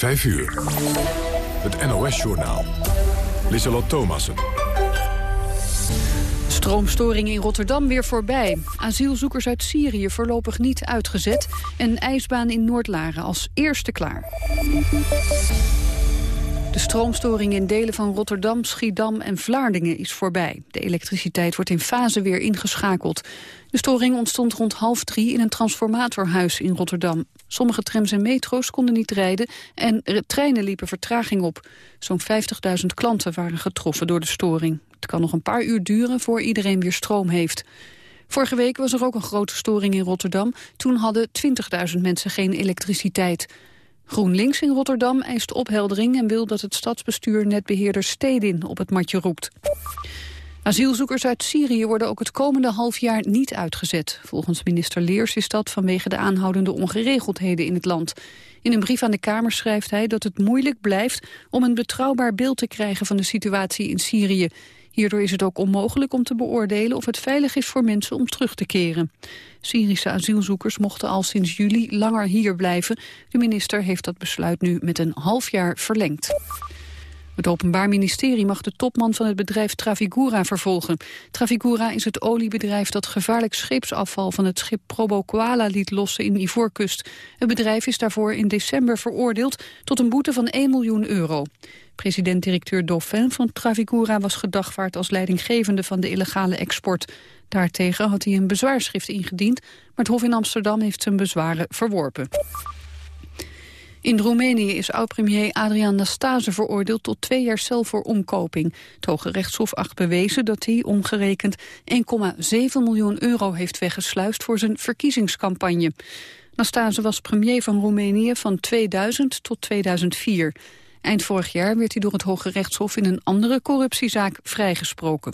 5 uur. Het NOS-journaal. Lieselot Thomassen. Stroomstoring in Rotterdam weer voorbij. Asielzoekers uit Syrië voorlopig niet uitgezet. En ijsbaan in Noordlaren als eerste klaar. De stroomstoring in delen van Rotterdam, Schiedam en Vlaardingen is voorbij. De elektriciteit wordt in fase weer ingeschakeld. De storing ontstond rond half drie in een transformatorhuis in Rotterdam. Sommige trams en metro's konden niet rijden en treinen liepen vertraging op. Zo'n 50.000 klanten waren getroffen door de storing. Het kan nog een paar uur duren voor iedereen weer stroom heeft. Vorige week was er ook een grote storing in Rotterdam. Toen hadden 20.000 mensen geen elektriciteit. GroenLinks in Rotterdam eist opheldering en wil dat het stadsbestuur netbeheerder Stedin op het matje roept. Asielzoekers uit Syrië worden ook het komende half jaar niet uitgezet. Volgens minister Leers is dat vanwege de aanhoudende ongeregeldheden in het land. In een brief aan de Kamer schrijft hij dat het moeilijk blijft om een betrouwbaar beeld te krijgen van de situatie in Syrië. Hierdoor is het ook onmogelijk om te beoordelen of het veilig is voor mensen om terug te keren. Syrische asielzoekers mochten al sinds juli langer hier blijven. De minister heeft dat besluit nu met een half jaar verlengd. Het Openbaar Ministerie mag de topman van het bedrijf Trafigura vervolgen. Trafigura is het oliebedrijf dat gevaarlijk scheepsafval van het schip Probo Koala liet lossen in Ivoorkust. Het bedrijf is daarvoor in december veroordeeld tot een boete van 1 miljoen euro. President-directeur Dauphin van Trafigura was gedagvaard als leidinggevende van de illegale export. Daartegen had hij een bezwaarschrift ingediend, maar het Hof in Amsterdam heeft zijn bezwaren verworpen. In Roemenië is oud-premier Adrian Nastase veroordeeld tot twee jaar cel voor omkoping. Het Hoge Rechtshof acht bewezen dat hij omgerekend 1,7 miljoen euro heeft weggesluist voor zijn verkiezingscampagne. Nastase was premier van Roemenië van 2000 tot 2004. Eind vorig jaar werd hij door het Hoge Rechtshof in een andere corruptiezaak vrijgesproken.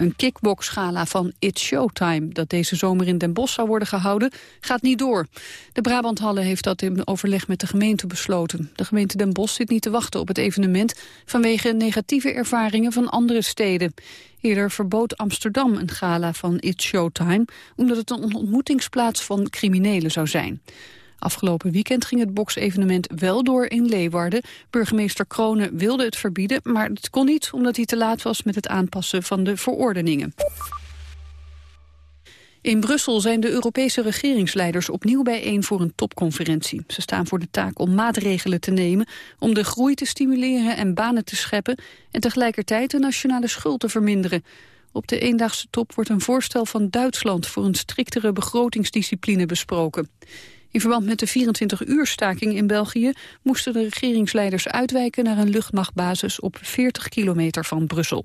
Een kickboxgala van It's Showtime, dat deze zomer in Den Bosch zou worden gehouden, gaat niet door. De Brabanthalle heeft dat in overleg met de gemeente besloten. De gemeente Den Bosch zit niet te wachten op het evenement vanwege negatieve ervaringen van andere steden. Eerder verbood Amsterdam een gala van It's Showtime, omdat het een ontmoetingsplaats van criminelen zou zijn. Afgelopen weekend ging het boksevenement wel door in Leeuwarden. Burgemeester Kronen wilde het verbieden, maar het kon niet omdat hij te laat was met het aanpassen van de verordeningen. In Brussel zijn de Europese regeringsleiders opnieuw bijeen voor een topconferentie. Ze staan voor de taak om maatregelen te nemen om de groei te stimuleren en banen te scheppen en tegelijkertijd de nationale schuld te verminderen. Op de eendaagse top wordt een voorstel van Duitsland voor een striktere begrotingsdiscipline besproken. In verband met de 24-uur-staking in België moesten de regeringsleiders uitwijken naar een luchtmachtbasis op 40 kilometer van Brussel.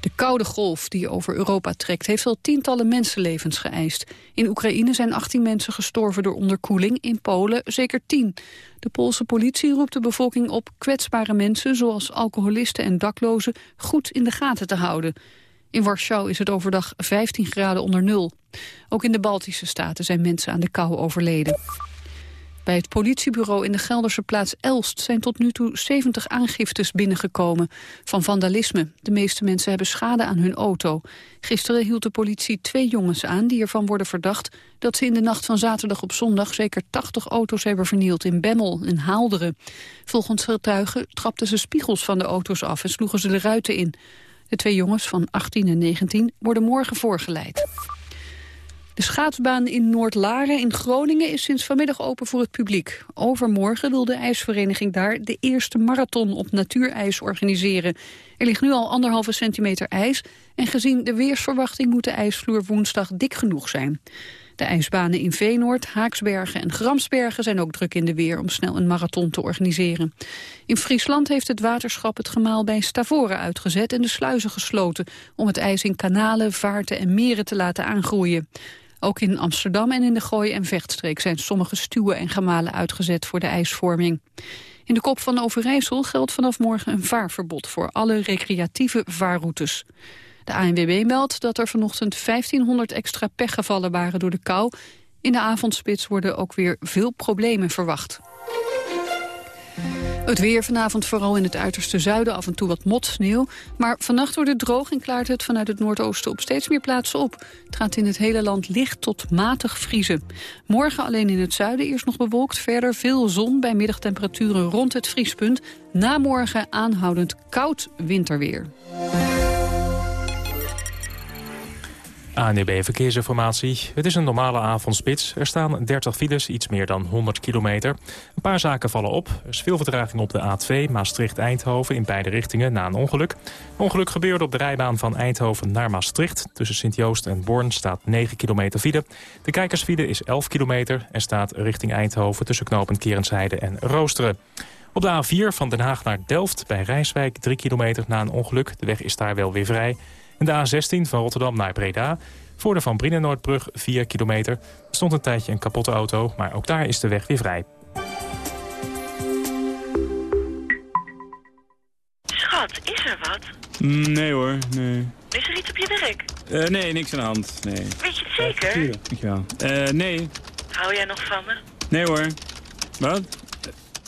De koude golf die over Europa trekt heeft al tientallen mensenlevens geëist. In Oekraïne zijn 18 mensen gestorven door onderkoeling, in Polen zeker 10. De Poolse politie roept de bevolking op kwetsbare mensen zoals alcoholisten en daklozen goed in de gaten te houden. In Warschau is het overdag 15 graden onder nul. Ook in de Baltische staten zijn mensen aan de kou overleden. Bij het politiebureau in de Gelderse plaats Elst zijn tot nu toe 70 aangiftes binnengekomen van vandalisme. De meeste mensen hebben schade aan hun auto. Gisteren hield de politie twee jongens aan die ervan worden verdacht dat ze in de nacht van zaterdag op zondag zeker 80 auto's hebben vernield in Bemmel en Haalderen. Volgens getuigen trapten ze spiegels van de auto's af en sloegen ze de ruiten in. De twee jongens van 18 en 19 worden morgen voorgeleid. De schaatsbaan in Noordlaren in Groningen is sinds vanmiddag open voor het publiek. Overmorgen wil de ijsvereniging daar de eerste marathon op natuurijs organiseren. Er ligt nu al anderhalve centimeter ijs en gezien de weersverwachting moet de ijsvloer woensdag dik genoeg zijn. De ijsbanen in Veenoord, Haaksbergen en Gramsbergen zijn ook druk in de weer om snel een marathon te organiseren. In Friesland heeft het waterschap het gemaal bij Stavoren uitgezet en de sluizen gesloten om het ijs in kanalen, vaarten en meren te laten aangroeien. Ook in Amsterdam en in de Gooi- en Vechtstreek zijn sommige stuwen en gemalen uitgezet voor de ijsvorming. In de kop van Overijssel geldt vanaf morgen een vaarverbod voor alle recreatieve vaarroutes. De ANWB meldt dat er vanochtend 1500 extra pechgevallen waren door de kou. In de avondspits worden ook weer veel problemen verwacht. Het weer vanavond vooral in het uiterste zuiden af en toe wat motsneeuw. Maar vannacht wordt het droog en klaart het vanuit het noordoosten op steeds meer plaatsen op. Het gaat in het hele land licht tot matig vriezen. Morgen alleen in het zuiden eerst nog bewolkt. Verder veel zon bij middagtemperaturen rond het vriespunt. Na morgen aanhoudend koud winterweer. ANEB Verkeersinformatie. Het is een normale avondspits. Er staan 30 files, iets meer dan 100 kilometer. Een paar zaken vallen op. Er is veel vertraging op de A2 Maastricht-Eindhoven in beide richtingen na een ongeluk. Ongeluk gebeurde op de rijbaan van Eindhoven naar Maastricht. Tussen Sint-Joost en Born staat 9 kilometer file. De kijkersfile is 11 kilometer en staat richting Eindhoven... tussen knooppunt Kerensheide en Roosteren. Op de A4 van Den Haag naar Delft bij Rijswijk 3 kilometer na een ongeluk. De weg is daar wel weer vrij. En de A16 van Rotterdam naar Breda. Voor de Van Brienenoordbrug 4 kilometer. Er stond een tijdje een kapotte auto, maar ook daar is de weg weer vrij. Schat, is er wat? Mm, nee hoor, nee. Is er iets op je werk? Uh, nee, niks aan de hand, nee. Weet je het zeker? Ja, dankjewel. Uh, nee. Hou jij nog van me? Nee hoor. Wat?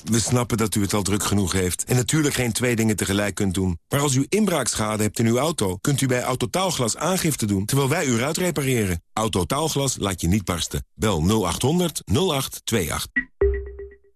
We snappen dat u het al druk genoeg heeft en natuurlijk geen twee dingen tegelijk kunt doen. Maar als u inbraakschade hebt in uw auto, kunt u bij Autotaalglas aangifte doen terwijl wij u uitrepareren. Autotaalglas laat je niet barsten. Bel 0800 0828.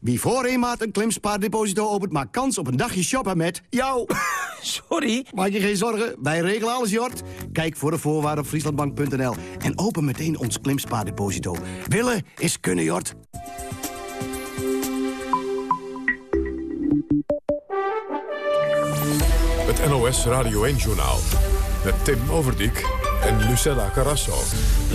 Wie voor een maand een klimspaardeposito opent, maakt kans op een dagje shoppen met jou. Sorry? Maak je geen zorgen, wij regelen alles, Jort. Kijk voor de voorwaarden op frieslandbank.nl en open meteen ons klimspaardeposito. Willen is kunnen, Jort. Het NOS Radio 1-journaal met Tim Overdijk en Lucella Carrasso.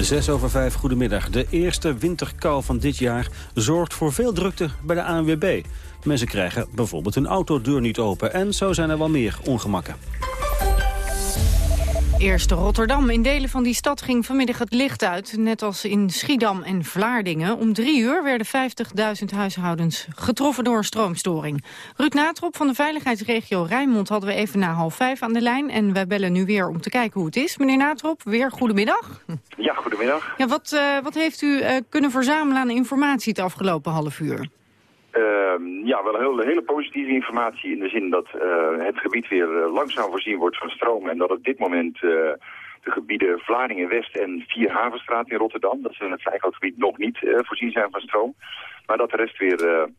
6 over 5, goedemiddag. De eerste winterkou van dit jaar zorgt voor veel drukte bij de ANWB. Mensen krijgen bijvoorbeeld hun autodeur niet open. En zo zijn er wel meer ongemakken. Eerst Rotterdam. In delen van die stad ging vanmiddag het licht uit. Net als in Schiedam en Vlaardingen. Om drie uur werden 50.000 huishoudens getroffen door een stroomstoring. Ruud Natrop van de veiligheidsregio Rijnmond hadden we even na half vijf aan de lijn. En wij bellen nu weer om te kijken hoe het is. Meneer Natrop, weer goedemiddag. Ja, goedemiddag. Ja, wat, uh, wat heeft u uh, kunnen verzamelen aan informatie het afgelopen half uur? Uh, ja, wel heel, hele positieve informatie in de zin dat uh, het gebied weer uh, langzaam voorzien wordt van stroom. En dat op dit moment uh, de gebieden Vlaardingen-West en Vierhavenstraat in Rotterdam, dat ze in het gebied nog niet voorzien zijn van stroom. Maar dat de rest weer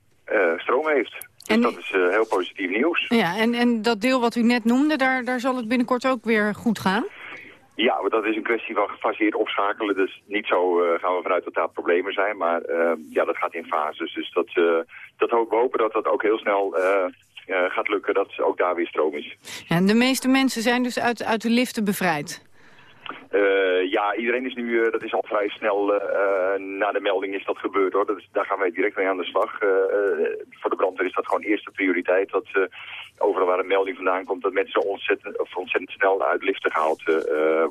stroom heeft. Dus en... dat is heel positief nieuws. Ja, en, en dat deel wat u net noemde, daar, daar zal het binnenkort ook weer goed gaan? Ja, dat is een kwestie van gefaseerd opschakelen. Dus niet zo uh, gaan we vanuit dat daar problemen zijn. Maar uh, ja, dat gaat in fases. Dus dat, uh, dat hoop, we hopen dat dat ook heel snel gaat lukken. Dat ook daar weer stroom is. En de meeste mensen zijn dus uit, uit de liften bevrijd? Uh, ja, iedereen is nu, uh, dat is al vrij snel uh, na de melding is dat gebeurd hoor. Dat is, daar gaan wij direct mee aan de slag. voor de brandweer is dat gewoon eerste prioriteit. Dat overal waar een melding vandaan komt, dat mensen ontzettend, of ontzettend snel uit liften gehaald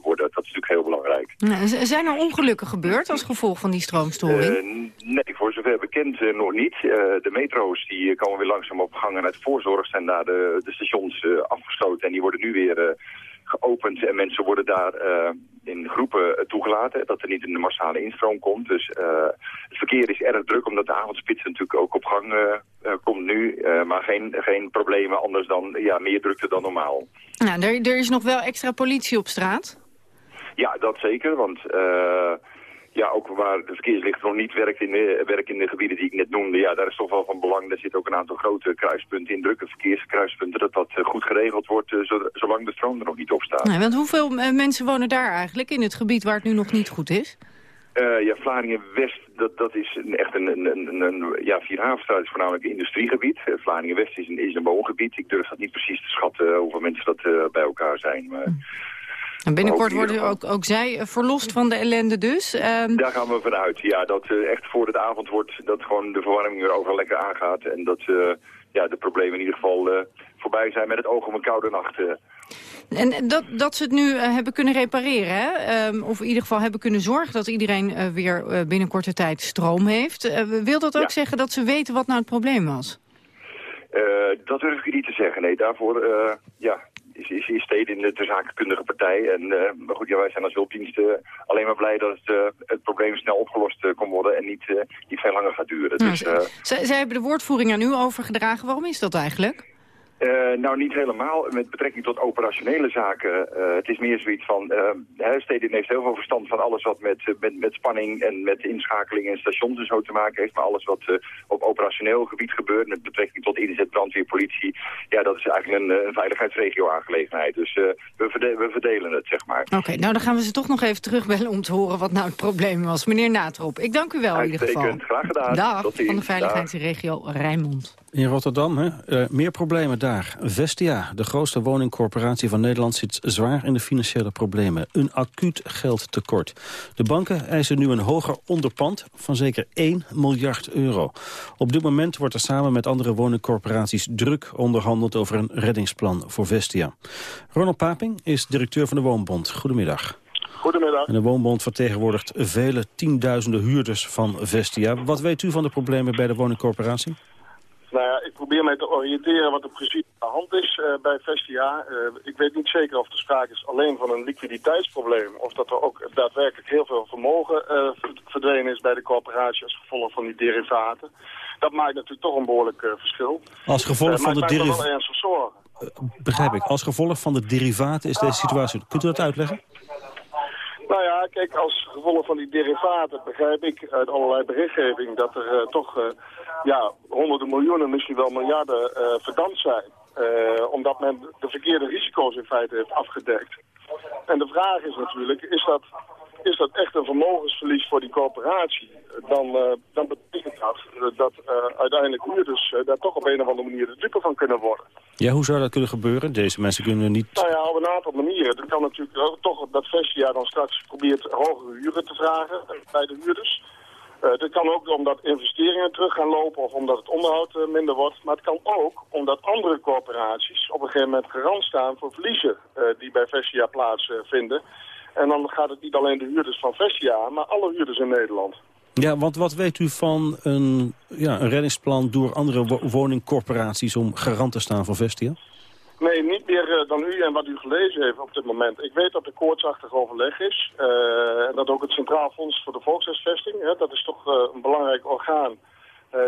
worden. Dat is natuurlijk heel belangrijk. Nou, zijn er ongelukken gebeurd als gevolg van die stroomstoring? nee, voor zover bekend nog niet. de metro's die komen weer langzaam op gang en uit voorzorg zijn daar de, de stations afgesloten. En die worden nu weer geopend en mensen worden daar uh, in groepen toegelaten. Dat er niet een massale instroom komt. Dus uh, het verkeer is erg druk omdat de avondspits natuurlijk ook op gang uh, komt nu. maar geen, geen problemen anders dan ja, meer drukte dan normaal. Nou, er, er is nog wel extra politie op straat? Ja, dat zeker. Want ja, ook waar de verkeerslicht nog niet werkt in de, werkt in de gebieden die ik net noemde, ja, daar is toch wel van belang. Er zitten ook een aantal grote kruispunten in, drukke verkeerskruispunten, dat dat eh, goed geregeld wordt, uh, zolang de stroom er nog niet op staat. Nee, want hoeveel uh, mensen wonen daar eigenlijk, in het gebied waar het nu nog niet goed is? ja, Vlaardingen-West, dat, dat is echt een, een, een, een ja, Vierhavenstraat is voornamelijk een industriegebied. Vlaardingen-West is een, is een woongebied. Ik durf dat niet precies te schatten hoeveel mensen dat bij elkaar zijn, maar... Hm. En binnenkort worden ook, ook zij eh, verlost van de ellende dus? Um... Daar gaan we vanuit, ja. Dat uh, echt voor het avond wordt, dat gewoon de verwarming er overal lekker aangaat. En dat uh, ja, de problemen in ieder geval voorbij zijn met het oog op een koude nacht. En dat, dat ze het nu eh, hebben kunnen repareren, hè? Ehm, of in ieder geval hebben kunnen zorgen dat iedereen weer binnen korte tijd stroom heeft. wil dat ook Ja. zeggen dat ze weten wat nou het probleem was? Eh, dat durf ik niet te zeggen. Nee, daarvoor eh, ja, is, is, is steden in de, de zakenkundige partij. En, eh, maar goed, ja, wij zijn als hulpdienst eh, alleen maar blij dat het, eh, het probleem snel opgelost eh, kon worden en niet, niet veel langer gaat duren. Nou, Dus, Zij, zij hebben de woordvoering aan u overgedragen. Waarom is dat eigenlijk? Eh, nou, niet helemaal. Met betrekking tot operationele zaken. eh, het is meer zoiets van... eh hè, Stedin heeft heel veel verstand van alles wat met, eh, met, met spanning en met inschakeling en stations en zo te maken heeft. Maar alles wat eh, op operationeel gebied gebeurt, met betrekking tot inzet, brandweer, politie... Ja, dat is eigenlijk een, eh, een veiligheidsregio-aangelegenheid. Dus eh, we, verde- we verdelen het, zeg maar. Oké, nou dan gaan we ze toch nog even terugbellen om te horen wat nou het probleem was. Meneer Natrop, ik dank u wel in ieder geval. Graag gedaan. Dag, Tot van de veiligheidsregio Rijnmond. In Rotterdam, hè? Eh, meer problemen daar. Vestia, de grootste woningcorporatie van Nederland... zit zwaar in de financiële problemen. Een acuut geldtekort. De banken eisen nu een hoger onderpand van zeker 1 miljard euro. Op dit moment wordt er samen met andere woningcorporaties... druk onderhandeld over een reddingsplan voor Vestia. Ronald Paping is directeur van de Woonbond. Goedemiddag. Goedemiddag. En de Woonbond vertegenwoordigt vele tienduizenden huurders van Vestia. Wat weet u van de problemen bij de woningcorporatie? Nou ja, ik probeer mij te oriënteren wat er precies aan de hand is eh, bij Vestia. Eh, ik weet niet zeker of er sprake is alleen van een liquiditeitsprobleem... of dat er ook daadwerkelijk heel veel vermogen eh, verdwenen is bij de corporatie... als gevolg van die derivaten. Dat maakt natuurlijk toch een behoorlijk eh, verschil. Als gevolg van de derivaten... Begrijp ik. Als gevolg van de derivaten is deze situatie... Kunt u dat uitleggen? Nou ja, kijk, als gevolg van die derivaten begrijp ik uit allerlei berichtgeving dat er eh, toch eh, ja, honderden miljoenen, misschien wel miljarden eh verdampt zijn. Omdat men de verkeerde risico's in feite heeft afgedekt. En de vraag is natuurlijk, is dat, is dat echt een vermogensverlies voor die corporatie? Dan, eh, dan betekent dat eh, dat eh, uiteindelijk huurders daar toch op een of andere manier de dupe van kunnen worden. Ja, hoe zou dat kunnen gebeuren? Deze mensen kunnen niet... Nou ja, op een aantal manieren. Het kan natuurlijk ook toch dat Vestia dan straks probeert hogere huren te vragen bij de huurders. Eh dat kan ook omdat investeringen terug gaan lopen of omdat het onderhoud minder wordt. Maar het kan ook omdat andere corporaties op een gegeven moment garant staan voor verliezen die bij Vestia plaatsvinden. En dan gaat het niet alleen de huurders van Vestia aan, maar alle huurders in Nederland. Ja, want wat weet u van een, ja, een reddingsplan door andere wo- woningcorporaties... om garant te staan voor Vestia? Nee, niet meer eh, dan u en wat u gelezen heeft op dit moment. Ik weet dat er koortsachtig overleg is. eh, en dat ook het Centraal Fonds voor de Volkshuisvesting, hè, dat is toch eh, een belangrijk orgaan...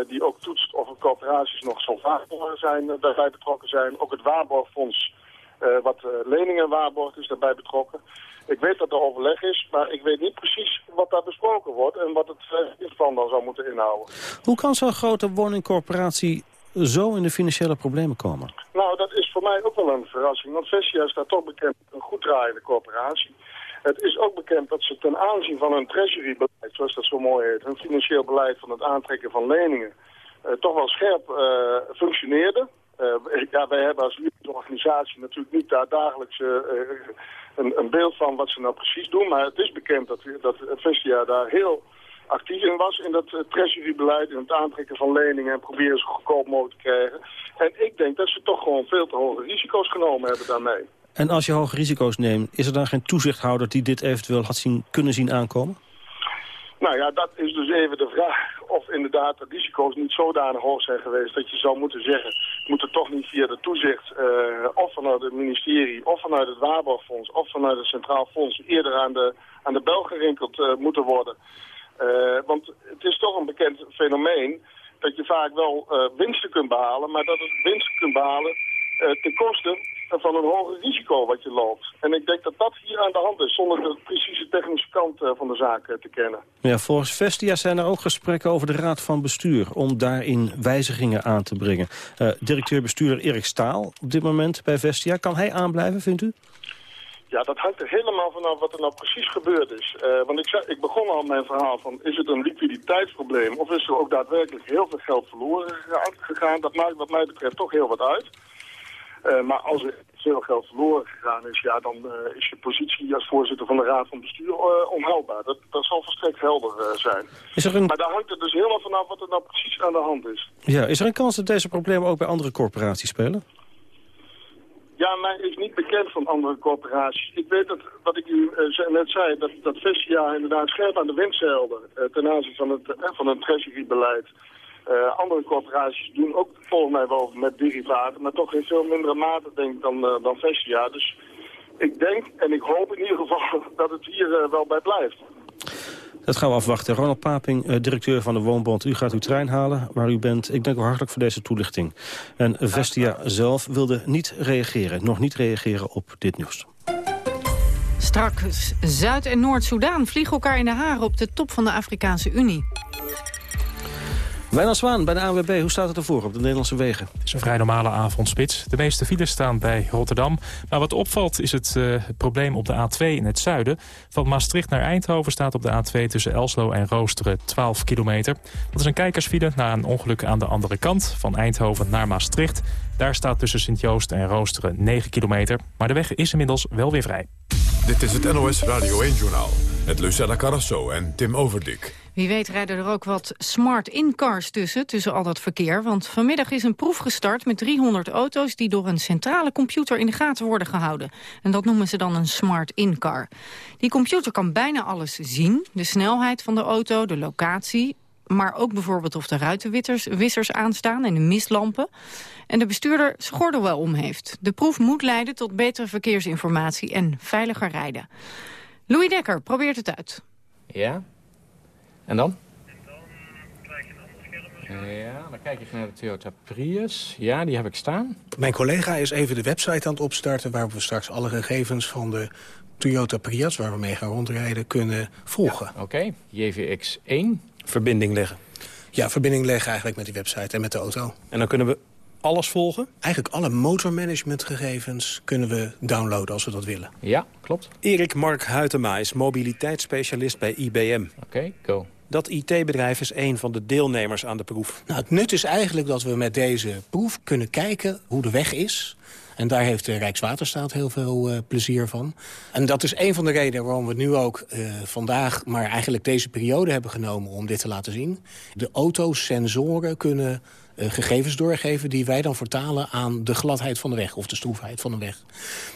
die ook toetst of er coöperaties nog solvabel zijn, eh, daarbij betrokken zijn. Ook het Waarborgfonds, wat eh, leningen waarborgt, is daarbij betrokken. Ik weet dat er overleg is, maar ik weet niet precies wat daar besproken wordt... en wat het plan dan zou moeten inhouden. Hoe kan zo'n grote woningcorporatie zo in de financiële problemen komen? Nou, dat is voor mij ook wel een verrassing. Want Vestia staat toch bekend een goed draaiende corporatie. Het is ook bekend dat ze ten aanzien van hun treasury-beleid, zoals dat zo mooi heet, hun financieel beleid van het aantrekken van leningen, eh, toch wel scherp eh, functioneerde. Eh, ja, wij hebben als organisatie natuurlijk niet daar dagelijks eh, eh, een, een beeld van wat ze nou precies doen. Maar het is bekend dat, dat Vestia daar heel actief in was in dat uh, treasury-beleid, in het aantrekken van leningen en proberen ze goedkoop mogelijk te krijgen. En ik denk dat ze toch gewoon veel te hoge risico's genomen hebben daarmee. En als je hoge risico's neemt, is er dan geen toezichthouder die dit eventueel had zien, kunnen zien aankomen? Nou ja, dat is dus even de vraag of inderdaad de risico's niet zodanig hoog zijn geweest dat je zou moeten zeggen, moet het toch niet via de toezicht uh, of vanuit het ministerie of vanuit het Waarborgfonds of vanuit het Centraal Fonds eerder aan de, aan de bel gerinkeld uh, moeten worden. Uh, want het is toch een bekend fenomeen dat je vaak wel winsten kunt behalen, maar dat het winsten kunt behalen ten koste van een hoger risico wat je loopt. En ik denk dat dat hier aan de hand is, zonder de precieze technische kant uh, van de zaak te kennen. Ja, volgens Vestia zijn er ook gesprekken over de Raad van Bestuur... om daarin wijzigingen aan te brengen. Directeur-bestuurder Erik Staal op dit moment bij Vestia. Kan hij aanblijven, vindt u? Ja, dat hangt er helemaal vanaf wat er nou precies gebeurd is. Uh, want ik, zei, ik begon al mijn verhaal van, is het een liquiditeitsprobleem... of is er ook daadwerkelijk heel veel geld verloren gegaan? Dat maakt wat mij betreft toch heel wat uit. Uh, maar als er veel geld verloren gegaan is, ja, dan uh, is je positie als voorzitter van de Raad van Bestuur onhoudbaar. Dat, dat zal volstrekt helder zijn. Is er een... Maar daar hangt het dus helemaal vanaf wat er nou precies aan de hand is. Ja, is er een kans dat deze problemen ook bij andere corporaties spelen? Ja, mij is niet bekend van andere corporaties. Ik weet dat, wat ik u eh, net zei, dat, dat Vestia inderdaad scherp aan de wind zeilde eh, ten aanzien van het, eh, van het treasury-beleid. Eh, andere corporaties doen ook volgens mij wel met derivaten, maar toch in veel mindere mate denk ik dan, eh, dan Vestia. Dus ik denk en ik hoop in ieder geval dat het hier eh, wel bij blijft. Dat gaan we afwachten. Ronald Paping, directeur van de Woonbond. U gaat uw trein halen waar u bent. Ik dank u hartelijk voor deze toelichting. En Vestia zelf wilde niet reageren, nog niet reageren op dit nieuws. Straks Zuid- en Noord-Soedan vliegen elkaar in de haren op de top van de Afrikaanse Unie. Wijnald Zwaan bij de ANWB, hoe staat het ervoor op de Nederlandse wegen? Het is een vrij normale avondspits. De meeste files staan bij Rotterdam. Maar wat opvalt is het, eh, het probleem op de A2 in het zuiden. Van Maastricht naar Eindhoven staat op de A2 tussen Elslo en Roosteren 12 kilometer. Dat is een kijkersfile na een ongeluk aan de andere kant. Van Eindhoven naar Maastricht. Daar staat tussen Sint-Joost en Roosteren 9 kilometer. Maar de weg is inmiddels wel weer vrij. Dit is het NOS Radio 1-journaal. Met Lucella Carrasso en Tim Overdik. Wie weet rijden er ook wat smart in-cars tussen, tussen al dat verkeer. Want vanmiddag is een proef gestart met 300 auto's... die door een centrale computer in de gaten worden gehouden. En dat noemen ze dan een smart in-car. Die computer kan bijna alles zien. De snelheid van de auto, de locatie... maar ook bijvoorbeeld of de ruitenwissers aanstaan en de mistlampen. En de bestuurder zijn gordel wel om heeft. De proef moet leiden tot betere verkeersinformatie en veiliger rijden. Louis Dekker probeert het uit. Ja. En dan? Ja, dan kijk je naar de Toyota Prius. Ja, die heb ik staan. Mijn collega is even de website aan het opstarten... waar we straks alle gegevens van de Toyota Prius... waar we mee gaan rondrijden, kunnen volgen. Oké, JVX1. Verbinding leggen. Ja, verbinding leggen eigenlijk met die website en met de auto. En dan kunnen we alles volgen? Eigenlijk alle motormanagementgegevens kunnen we downloaden als we dat willen. Ja, klopt. Erik Mark Huytema is mobiliteitsspecialist bij IBM. Oké, go. Dat IT-bedrijf is een van de deelnemers aan de proef. Nou, het nut is eigenlijk dat we met deze proef kunnen kijken hoe de weg is. En daar heeft de Rijkswaterstaat heel veel uh, plezier van. En dat is een van de redenen waarom we nu ook uh, vandaag... maar eigenlijk deze periode hebben genomen om dit te laten zien. De auto's, sensoren kunnen gegevens doorgeven... die wij dan vertalen aan de gladheid van de weg of de stroefheid van de weg.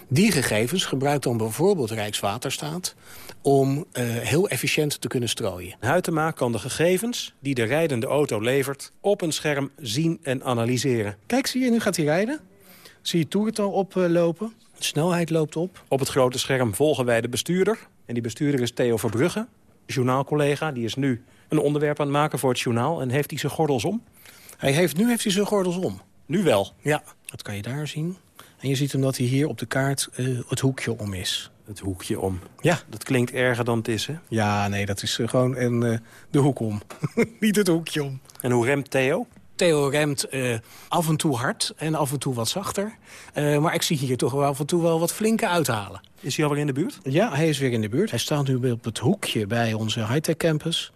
Die gegevens gebruikt dan bijvoorbeeld Rijkswaterstaat om uh, heel efficiënt te kunnen strooien. Huytema kan de gegevens die de rijdende auto levert... op een scherm zien en analyseren. Kijk, zie je, nu gaat hij rijden. Zie je toerental oplopen. De snelheid loopt op. Op het grote scherm volgen wij de bestuurder. En die bestuurder is Theo Verbrugge, journaalcollega. Die is nu een onderwerp aan het maken voor het journaal. En heeft hij zijn gordels om? Hij heeft, nu heeft hij zijn gordels om. Nu wel? Ja, dat kan je daar zien. En je ziet hem dat hij hier op de kaart uh, het hoekje om is. Het hoekje om. Ja. Dat klinkt erger dan het is, hè? Ja, nee, dat is uh, gewoon een, uh, de hoek om. Niet het hoekje om. En hoe remt Theo? Theo remt uh, af en toe hard en af en toe wat zachter. Uh, maar ik zie hier toch wel af en toe wel wat flinke uithalen. Is hij alweer in de buurt? Ja, hij is weer in de buurt. Hij staat nu op het hoekje bij onze high-tech campus.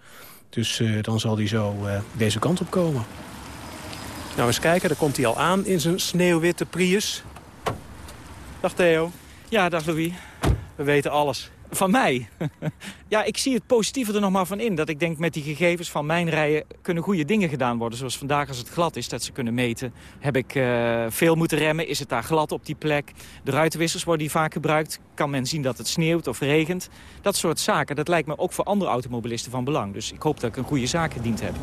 Dus uh, dan zal hij zo deze kant op komen. Nou, eens kijken. Daar komt hij al aan in zijn sneeuwwitte Prius. Dag Theo. Ja, dag Louis. We weten alles. Van mij? ja, ik zie het positieve er nog maar van in. Dat ik denk met die gegevens van mijn rijden kunnen goede dingen gedaan worden. Zoals vandaag als het glad is, dat ze kunnen meten. Heb ik uh, veel moeten remmen? Is het daar glad op die plek? De ruitenwissers worden die vaak gebruikt. Kan men zien dat het sneeuwt of regent? Dat soort zaken, dat lijkt me ook voor andere automobilisten van belang. Dus ik hoop dat ik een goede zaak gediend heb.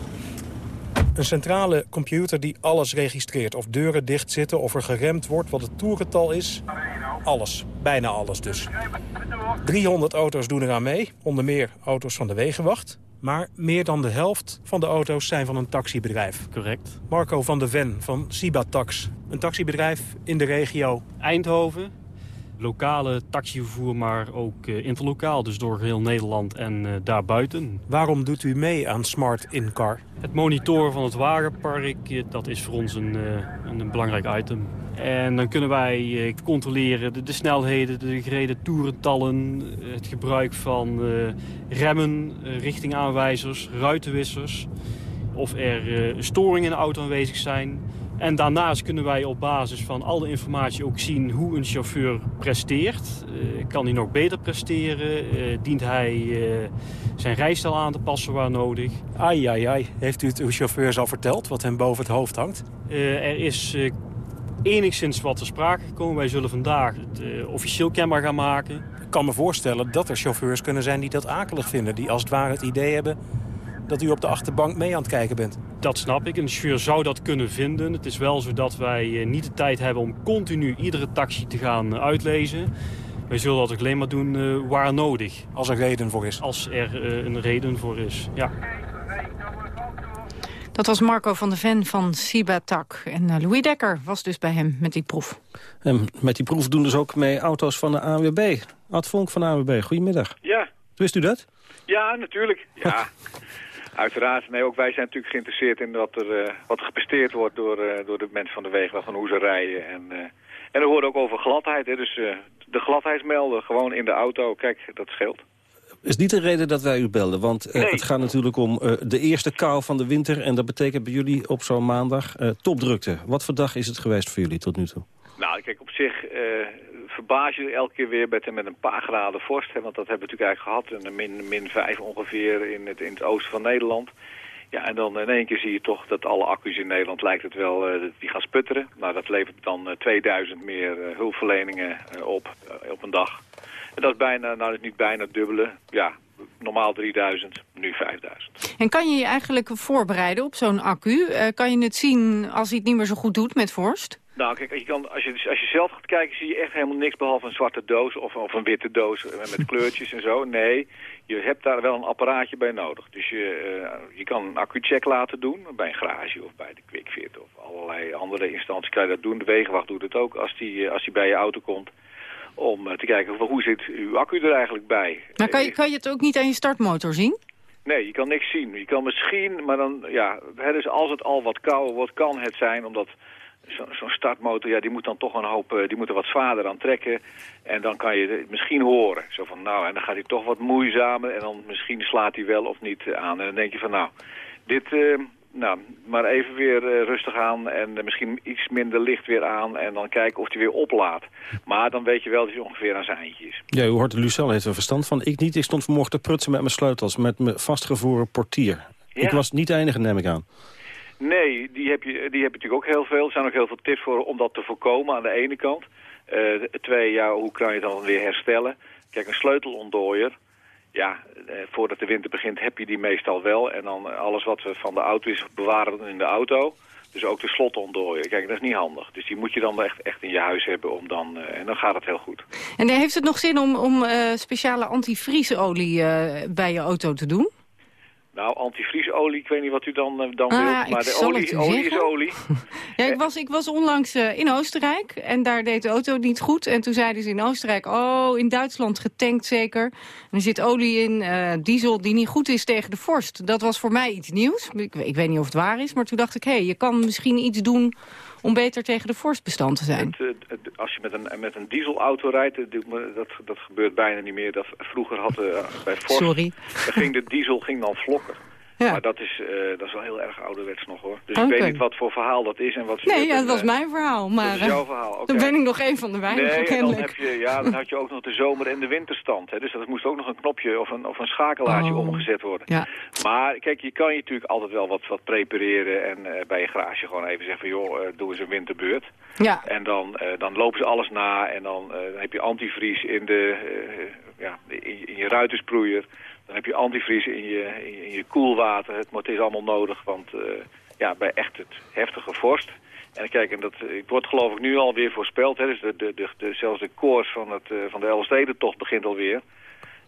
Een centrale computer die alles registreert. Of deuren dicht zitten, of er geremd wordt, wat het toerental is. Alles. Bijna alles dus. 300 auto's doen eraan mee. Onder meer auto's van de Wegenwacht. Maar meer dan de helft van de auto's zijn van een taxibedrijf. Correct. Marco van der Ven van Sibatax. Een taxibedrijf in de regio Eindhoven. Lokale taxivervoer, maar ook uh, interlokaal. Dus door heel Nederland en uh, daarbuiten. Waarom doet u mee aan Smart In-Car? Het monitoren van het wagenpark, dat is voor ons een, een belangrijk item. En dan kunnen wij controleren de, de, snelheden, de gereden toerentallen... het gebruik van remmen, richtingaanwijzers, ruitenwissers... of er storingen in de auto aanwezig zijn... En daarnaast kunnen wij op basis van al de informatie ook zien hoe een chauffeur presteert. Uh, kan hij nog beter presteren? Uh, dient hij uh, zijn rijstijl aan te passen waar nodig? Ai, ai, ai. Heeft u het uw chauffeurs al verteld wat hem boven het hoofd hangt? er is enigszins wat te sprake gekomen. Wij zullen vandaag het officieel kenbaar gaan maken. Ik kan me voorstellen dat er chauffeurs kunnen zijn die dat akelig vinden. Die als het ware het idee hebben dat u op de achterbank mee aan het kijken bent. Dat snap ik. Een chauffeur zou dat kunnen vinden. Het is wel zo dat wij eh, niet de tijd hebben om continu iedere taxi te gaan uitlezen. Wij zullen dat alleen maar doen uh, waar nodig. Als er reden voor is? Als er uh, een reden voor is, ja. Dat was Marco van de Ven van Sibatak. En Louis Dekker was dus bij hem met die proef. En met die proef doen dus ook mee auto's van de ANWB. Ad Vonk van de ANWB, goedemiddag. Ja. Wist u dat? Ja, natuurlijk. Ja. Uiteraard. Nee, ook wij zijn natuurlijk geïnteresseerd in wat er, uh, wat er gepresteerd wordt door, uh, door de mensen van de wegen, van hoe ze rijden. En, uh, en er hoort ook over gladheid. Hè, dus de gladheid melden, gewoon in de auto. Kijk, dat scheelt. is niet de reden dat wij u belden, want nee. het gaat natuurlijk om de eerste kou van de winter. En dat betekent bij jullie op zo'n maandag topdrukte. Wat voor dag is het geweest voor jullie tot nu toe? Nou, kijk, op zich verbaas je elke keer weer met, met een paar graden vorst. Hè, want dat hebben we natuurlijk eigenlijk gehad. Een min, min 5 ongeveer in het, in het oosten van Nederland. Ja, en dan in één keer zie je toch dat alle accu's in Nederland lijkt het wel, uh, die gaan sputteren. Nou, dat levert dan uh, 2000 meer uh, hulpverleningen op, op een dag. En dat is bijna, nou dat is niet bijna dubbele. Ja, normaal 3000, nu 5000. En kan je je eigenlijk voorbereiden op zo'n accu? kan je het zien als hij het niet meer zo goed doet met vorst? Nou, kijk, je kan, als, je, als je zelf gaat kijken, zie je echt helemaal niks behalve een zwarte doos of, of een witte doos met kleurtjes en zo. Nee, je hebt daar wel een apparaatje bij nodig. Dus je, uh, je kan een accu-check laten doen bij een garage of bij de Quickfit of allerlei andere instanties kan je dat doen. De Wegenwacht doet het ook als die, als die bij je auto komt. Om uh, te kijken hoe zit uw accu er eigenlijk bij. Maar kan je, kan je het ook niet aan je startmotor zien? Nee, je kan niks zien. Je kan misschien, maar dan, ja, dus als het al wat kouder wordt, kan het zijn omdat zo'n zo startmotor, ja, die moet dan toch een hoop, die moet er wat zwaarder aan trekken. En dan kan je het misschien horen. Zo van, nou, en dan gaat hij toch wat moeizamer en dan misschien slaat hij wel of niet aan. En dan denk je van, nou, dit, uh, nou, maar even weer uh, rustig aan en uh, misschien iets minder licht weer aan. En dan kijken of hij weer oplaat. Maar dan weet je wel dat hij ongeveer aan zijn eindje is. Ja, u hoort, Lucel heeft er verstand van. Ik niet. Ik stond vanmorgen te prutsen met mijn sleutels, met mijn vastgevoeren portier. Ja. Ik was niet enige, neem ik aan. Nee, die heb, je, die heb je natuurlijk ook heel veel. Er zijn ook heel veel tips voor om dat te voorkomen aan de ene kant. Uh, twee, ja, hoe kan je het dan weer herstellen? Kijk, een sleutelontdooier, ja, uh, voordat de winter begint heb je die meestal wel. En dan alles wat we van de auto is, bewaren in de auto. Dus ook de slotontdooier. Kijk, dat is niet handig. Dus die moet je dan echt, echt in je huis hebben. Om dan, uh, en dan gaat het heel goed. En heeft het nog zin om, om speciale antivriesolie bij je auto te doen? Nou, antivriesolie, ik weet niet wat u dan, uh, dan ah, wilt, maar de olie, olie is olie. ja, ik was, ik was onlangs uh, in Oostenrijk en daar deed de auto niet goed. En toen zeiden ze in Oostenrijk, oh, in Duitsland getankt zeker. En er zit olie in, uh, diesel, die niet goed is tegen de vorst. Dat was voor mij iets nieuws. Ik, ik weet niet of het waar is, maar toen dacht ik, hé, hey, je kan misschien iets doen om beter tegen de vorst bestand te zijn. Het, het, als je met een, met een dieselauto rijdt, dat, dat gebeurt bijna niet meer. Dat, vroeger had uh, bij vorst, Sorry. ging de diesel ging dan vlokken. Ja. Maar dat is, uh, dat is wel heel erg ouderwets nog hoor. Dus okay. ik weet niet wat voor verhaal dat is en wat... Nee, ja, dat was mijn verhaal. Maar, dat is jouw verhaal, okay. Dan ben ik nog een van de weinigen, Nee, dan, heb je, ja, dan had je ook nog de zomer- en de winterstand. Hè. Dus dat moest ook nog een knopje of een, of een schakelaartje oh. omgezet worden. Ja. Maar kijk, je kan je natuurlijk altijd wel wat, wat prepareren en uh, bij je garage gewoon even zeggen van... joh, uh, doe eens een winterbeurt. Ja. En dan, dan lopen ze alles na en dan, dan heb je antivries in, de, ja, in, in je ruitensproeier... Dan heb je antivries in je, in je koelwater. Het, het is allemaal nodig, want uh, ja, bij echt het heftige vorst... En kijk, en dat, wordt geloof ik nu alweer voorspeld. Hè, dus de, de, de, zelfs de koers van, het, uh, van de Elfstedentocht begint alweer.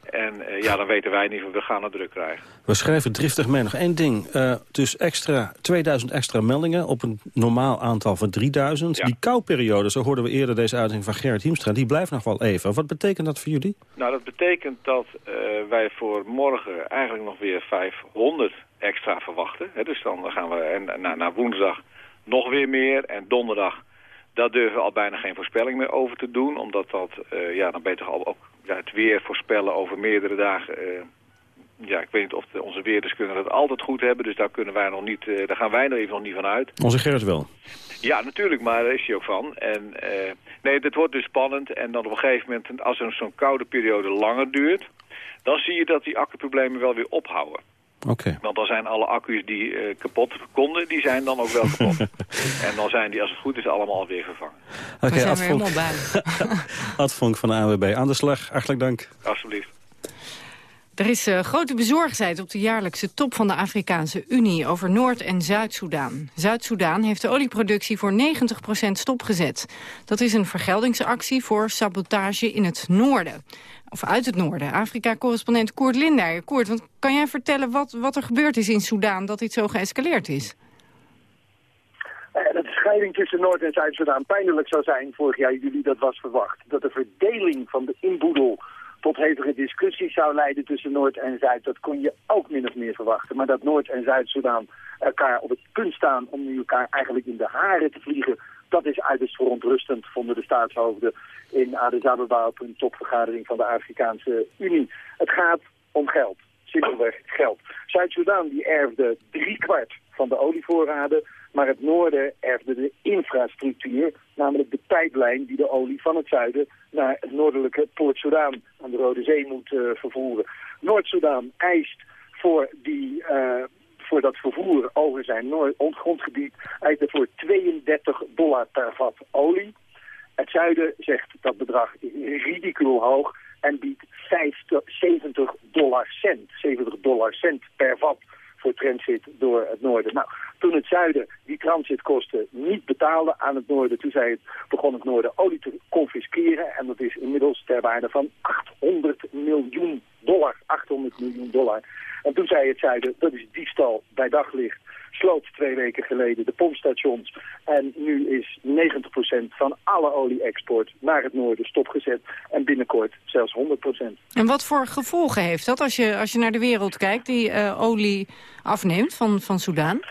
En uh, ja, dan weten wij niet of we gaan het druk krijgen. We schrijven driftig mee nog één ding. Uh, dus extra, 2000 extra meldingen op een normaal aantal van 3000. Ja. Die kouperiode, zo hoorden we eerder deze uitzending van Gerrit Hiemstra... die blijft nog wel even. Wat betekent dat voor jullie? Nou, dat betekent dat uh, wij voor morgen eigenlijk nog weer 500 extra verwachten. Dus dan gaan we en, na, na woensdag nog weer meer en donderdag... Daar durven we al bijna geen voorspelling meer over te doen. Omdat dat, ja, dan beter al ook ja, het weer voorspellen over meerdere dagen. Uh, ja, ik weet niet of de, onze weerdeskundigen het altijd goed hebben. Dus daar, kunnen wij nog niet, uh, daar gaan wij nog even nog niet van uit. Onze Gerrit wel. Ja, natuurlijk, maar daar is hij ook van. En, uh, nee, het wordt dus spannend. En dan op een gegeven moment, als er zo'n koude periode langer duurt... dan zie je dat die accuproblemen wel weer ophouden. Oké. Want dan zijn alle accu's die eh, kapot konden, die zijn dan ook wel kapot. en dan zijn die, als het goed is, allemaal weer vervangen. Oké, Ad Vonk. bij. Ad Vonk van de AWB. Aan de slag. Hartelijk dank. Alsjeblieft. Er is eh, grote bezorgdheid op de jaarlijkse top van de Afrikaanse Unie over Noord- en Zuid-Soedan. Zuid-Soedan heeft de olieproductie voor 90% stopgezet. Dat is een vergeldingsactie voor sabotage in het noorden. Of uit het noorden. Afrika-correspondent Koert Lindeyer. Koert, want kan jij vertellen wat, wat er gebeurd is in Soedan dat dit zo geëscaleerd is? Eh, dat de scheiding tussen Noord- en Zuid-Soedan pijnlijk zou zijn vorig jaar juli, dat was verwacht. Dat de verdeling van de inboedel tot hevige discussies zou leiden tussen Noord en Zuid, dat kon je ook min of meer verwachten. Maar dat Noord- en Zuid-Soedan elkaar op het punt staan om nu elkaar eigenlijk in de haren te vliegen, dat is uiterst verontrustend, vonden de staatshoofden in Addis Ababa op een topvergadering van de Afrikaanse Unie. Het gaat om geld. Simpelweg geld. Zuid-Soedan die erfde driekwart van de olievoorraden, maar het noorden erfde de infrastructuur, namelijk de pijplijn die de olie van het zuiden naar het noordelijke Poort-Soedan aan de Rode Zee moet eh, vervoeren. Noord-Soedan eist voor, die, eh, voor dat vervoer over zijn grondgebied eist ervoor 32 dollar per vat olie. Het zuiden zegt dat bedrag is ridicuul hoog en biedt 50, 70 dollar cent, 70 dollar cent per vat voor transit door het noorden. Nou, toen het zuiden die transitkosten niet betaalde aan het noorden, toen zei het, begon het noorden olie te confisceren. En dat is inmiddels ter waarde van 800 miljoen dollar. 800 miljoen dollar. En toen zei het zuiden, dat is diefstal bij daglicht. Sloot twee weken geleden de pompstations. En nu is 90% van alle olie-export naar het noorden stopgezet. En binnenkort zelfs 100%. En wat voor gevolgen heeft dat als je, als je naar de wereld kijkt die eh, olie afneemt van, van Soedan?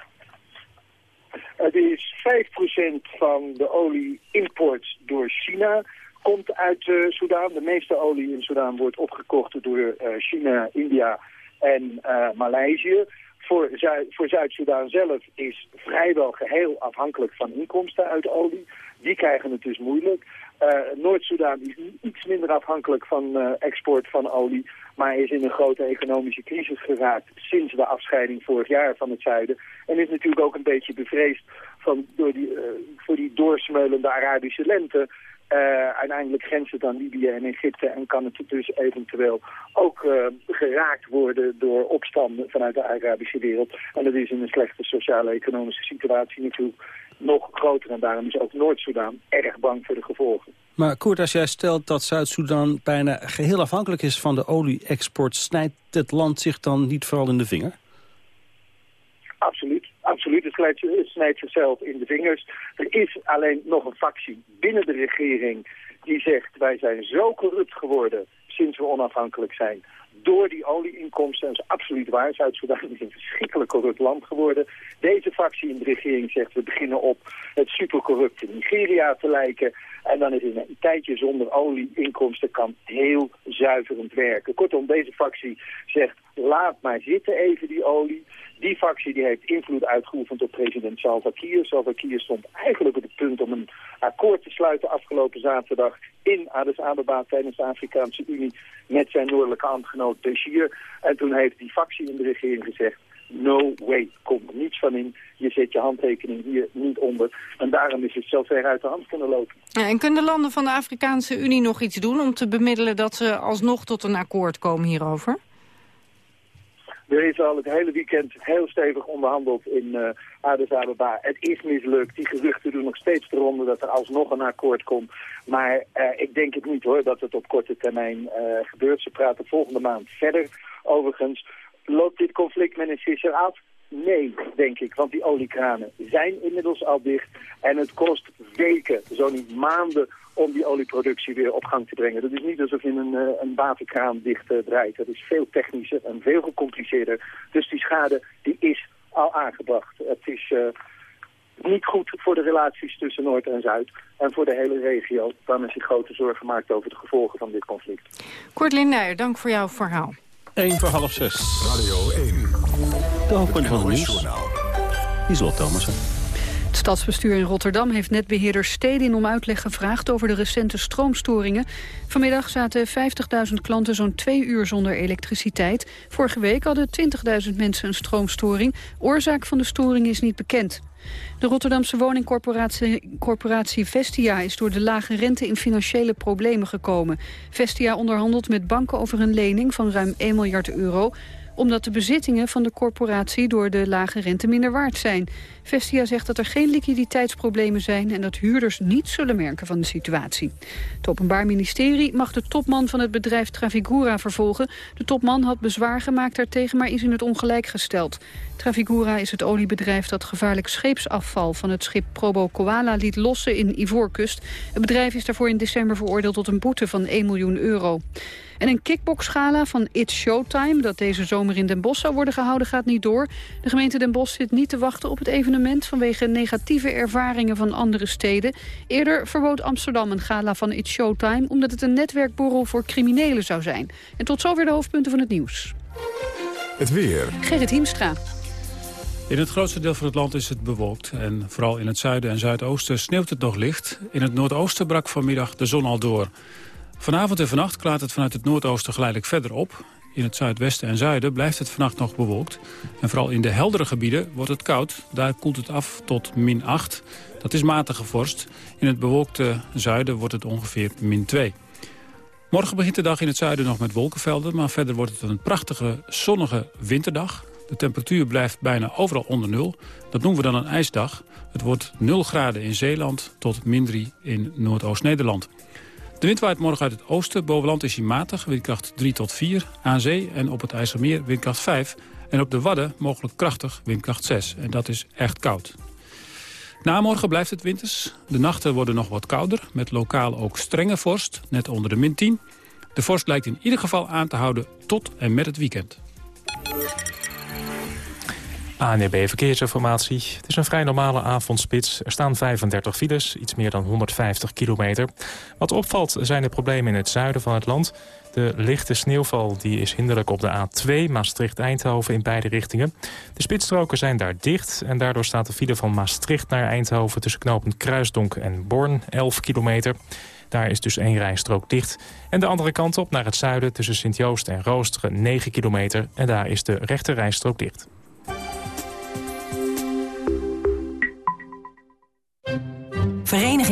Het is 5% van de olie-import door China komt uit uh, Soedan. De meeste olie in Soedan wordt opgekocht door uh, China, India en uh, Maleisië. Voor, Zuid, voor Zuid-Soedan zelf is vrijwel geheel afhankelijk van inkomsten uit olie. Die krijgen het dus moeilijk. Uh, Noord-Soedan is iets minder afhankelijk van uh, export van olie, maar is in een grote economische crisis geraakt sinds de afscheiding vorig jaar van het zuiden. En is natuurlijk ook een beetje bevreesd van, door die, uh, voor die doorsmeulende Arabische lente. Uh, uiteindelijk grenst het aan Libië en Egypte en kan het dus eventueel ook uh, geraakt worden door opstanden vanuit de Arabische wereld. En dat is in een slechte sociale-economische situatie natuurlijk nog groter. En daarom is ook Noord-Soedan erg bang voor de gevolgen. Maar Koert, als jij stelt dat Zuid-Soedan bijna geheel afhankelijk is van de olie-export... snijdt het land zich dan niet vooral in de vinger? Absoluut. Absoluut, het snijdt, zichzelf in de vingers. Er is alleen nog een factie binnen de regering die zegt... wij zijn zo corrupt geworden sinds we onafhankelijk zijn door die olieinkomsten. Dat is absoluut waar. Zuid-Soedan is een verschrikkelijk corrupt land geworden. Deze fractie in de regering zegt we beginnen op het supercorrupte Nigeria te lijken. En dan is een tijdje zonder olieinkomsten kan heel zuiverend werken. Kortom, deze fractie zegt laat maar zitten even die olie. Die fractie die heeft invloed uitgeoefend op president Salva Kiir. Salva Kiir stond eigenlijk op het punt om een akkoord te sluiten afgelopen zaterdag in Addis Ababa tijdens de Afrikaanse Unie met zijn noordelijke ambtgenoot Bashir. En toen heeft die fractie in de regering gezegd, no way, komt er niets van in. Je zet je handtekening hier niet onder. En daarom is het zo ver uit de hand kunnen lopen. Ja, en kunnen de landen van de Afrikaanse Unie nog iets doen om te bemiddelen dat ze alsnog tot een akkoord komen hierover? Er is al het hele weekend heel stevig onderhandeld in uh, Addis Ababa. Het is mislukt. Die geruchten doen nog steeds de ronde dat er alsnog een akkoord komt. Maar uh, ik denk het niet hoor dat het op korte termijn uh, gebeurt. Ze praten volgende maand verder. Overigens, loopt dit conflict met een sisser af? Nee, denk ik, want die oliekranen zijn inmiddels al dicht. En het kost weken, zo niet maanden, om die olieproductie weer op gang te brengen. Dat is niet alsof je een, uh, een waterkraan dicht uh, draait. Dat is veel technischer en veel gecompliceerder. Dus die schade die is al aangebracht. Het is uh, niet goed voor de relaties tussen Noord en Zuid. En voor de hele regio, waar men zich grote zorgen maakt over de gevolgen van dit conflict. Kort Lindeyer, dank voor jouw verhaal. 1 voor half 6. Radio 1. De hoofdpunt van het nieuws. Isolde Thomassen. Het stadsbestuur in Rotterdam heeft netbeheerder Stedin om uitleg gevraagd over de recente stroomstoringen. Vanmiddag zaten 50.000 klanten zo'n twee uur zonder elektriciteit. Vorige week hadden 20.000 mensen een stroomstoring. Oorzaak van de storing is niet bekend. De Rotterdamse woningcorporatie corporatie Vestia is door de lage rente in financiële problemen gekomen. Vestia onderhandelt met banken over een lening van ruim 1 miljard euro omdat de bezittingen van de corporatie door de lage rente minder waard zijn. Vestia zegt dat er geen liquiditeitsproblemen zijn... en dat huurders niet zullen merken van de situatie. Het Openbaar Ministerie mag de topman van het bedrijf Trafigura vervolgen. De topman had bezwaar gemaakt daartegen, maar is in het ongelijk gesteld. Trafigura is het oliebedrijf dat gevaarlijk scheepsafval... van het schip Probo Koala liet lossen in Ivoorkust. Het bedrijf is daarvoor in december veroordeeld tot een boete van 1 miljoen euro. En een kickboxgala van It's Showtime, dat deze zomer in Den Bosch zou worden gehouden, gaat niet door. De gemeente Den Bosch zit niet te wachten op het evenement vanwege negatieve ervaringen van andere steden. Eerder verbood Amsterdam een gala van It's Showtime omdat het een netwerkborrel voor criminelen zou zijn. En tot zover de hoofdpunten van het nieuws. Het weer. Gerrit Hiemstra. In het grootste deel van het land is het bewolkt. En vooral in het zuiden en zuidoosten sneeuwt het nog licht. In het noordoosten brak vanmiddag de zon al door. Vanavond en vannacht klaart het vanuit het noordoosten geleidelijk verder op. In het zuidwesten en zuiden blijft het vannacht nog bewolkt. En vooral in de heldere gebieden wordt het koud. Daar koelt het af tot min 8. Dat is matige vorst. In het bewolkte zuiden wordt het ongeveer min 2. Morgen begint de dag in het zuiden nog met wolkenvelden... maar verder wordt het een prachtige, zonnige winterdag. De temperatuur blijft bijna overal onder nul. Dat noemen we dan een ijsdag. Het wordt 0 graden in Zeeland tot min 3 in Noordoost-Nederland. De wind waait morgen uit het oosten. Bovenland is hij matig, windkracht 3 tot 4. Aan zee en op het IJsselmeer windkracht 5. En op de Wadden mogelijk krachtig, windkracht 6. En dat is echt koud. Na morgen blijft het winters. De nachten worden nog wat kouder, met lokaal ook strenge vorst, net onder de min 10. De vorst lijkt in ieder geval aan te houden tot en met het weekend. ANB e Verkeersinformatie. Het is een vrij normale avondspits. Er staan 35 files, iets meer dan 150 kilometer. Wat opvalt zijn de problemen in het zuiden van het land. De lichte sneeuwval die is hinderlijk op de A2 Maastricht-Eindhoven in beide richtingen. De spitsstroken zijn daar dicht en daardoor staat de file van Maastricht naar Eindhoven... tussen knooppunt Kruisdonk en Born 11 kilometer. Daar is dus één rijstrook dicht. En de andere kant op naar het zuiden tussen Sint-Joost en Roosteren 9 kilometer. En daar is de rechte rijstrook dicht.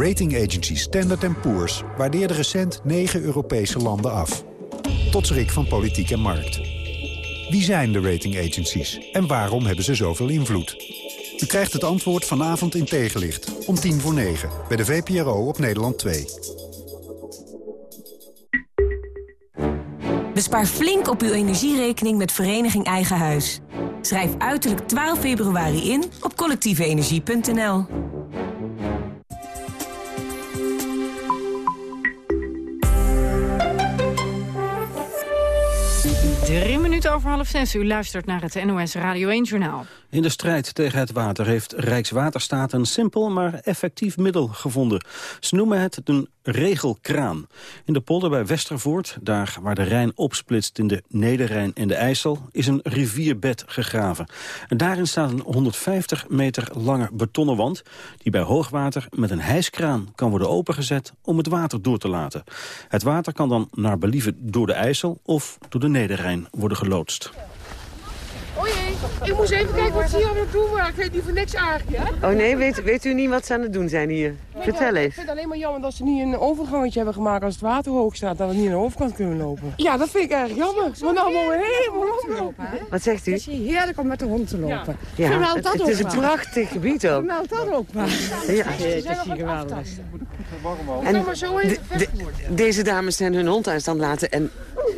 Rating agency Standard Poor's waardeerde recent 9 Europese landen af. Tot schrik van politiek en markt. Wie zijn de rating agencies en waarom hebben ze zoveel invloed? U krijgt het antwoord vanavond in tegenlicht, om tien voor negen, bij de VPRO op Nederland 2. Bespaar flink op uw energierekening met Vereniging Eigen Huis. Schrijf uiterlijk 12 februari in op collectieveenergie.nl. Drie over half zes. U luistert naar het NOS Radio 1 Journaal. In de strijd tegen het water heeft Rijkswaterstaat een simpel maar effectief middel gevonden. Ze noemen het een regelkraan. In de polder bij Westervoort, daar waar de Rijn opsplitst in de Nederrijn en de IJssel, is een rivierbed gegraven. En daarin staat een 150 meter lange betonnen wand, die bij hoogwater met een hijskraan kan worden opengezet om het water door te laten. Het water kan dan naar believen door de IJssel of door de Nederrijn worden geloodst. Oei, ik moest even kijken wat ze hier aan het doen waren. Ik weet niet voor niks eigenlijk, Oh nee, weet, weet u niet wat ze aan het doen zijn hier? Vertel eens. Ik vind het alleen maar jammer dat ze niet een overgangetje hebben gemaakt als het water hoog staat. Dat we niet aan de overkant kunnen lopen. Ja, dat vind ik erg jammer. Nou mogen we helemaal lopen. Wat zegt u? Het is hier heerlijk om met de hond te lopen. Ja, het, dat het ook is een prachtig gebied ook. Vermeld dat ook maar. Ja. Het is hier geweldig. En En maar zo de- even de- worden. deze dames zijn hun hond aan stand laten en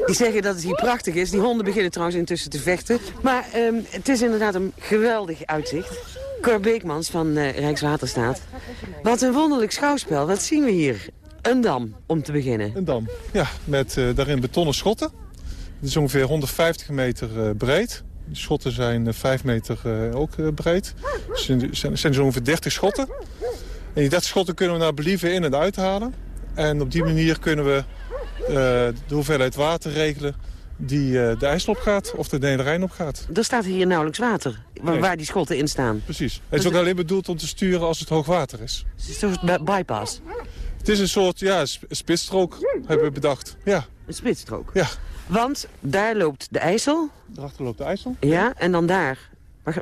die zeggen dat het hier prachtig is. Die honden beginnen trouwens intussen te vechten. Maar ehm, het is inderdaad een geweldig uitzicht. Cor Beekmans van eh, Rijkswaterstaat. Wat een wonderlijk schouwspel. Wat zien we hier? Een dam, om te beginnen. Een dam, ja. Met uh, daarin betonnen schotten. Het is ongeveer 150 meter uh, breed. De schotten zijn 5 meter ook breed. Dus er zijn, zijn zo ongeveer 30 schotten. En die 30 schotten kunnen we naar believen in en uithalen. En op die manier kunnen we de hoeveelheid water regelen die uh, de IJssel op gaat of de Nederrijn op gaat. Er staat hier nauwelijks water, waar, die schotten in staan. Precies. Het is ook alleen bedoeld om te sturen als het hoogwater is. Het is een soort bypass? Het is een soort ja, spitsstrook, hebben we bedacht. Ja. Een spitsstrook? Ja. Want daar loopt de IJssel. Daarachter loopt de IJssel. Ja, en dan daar.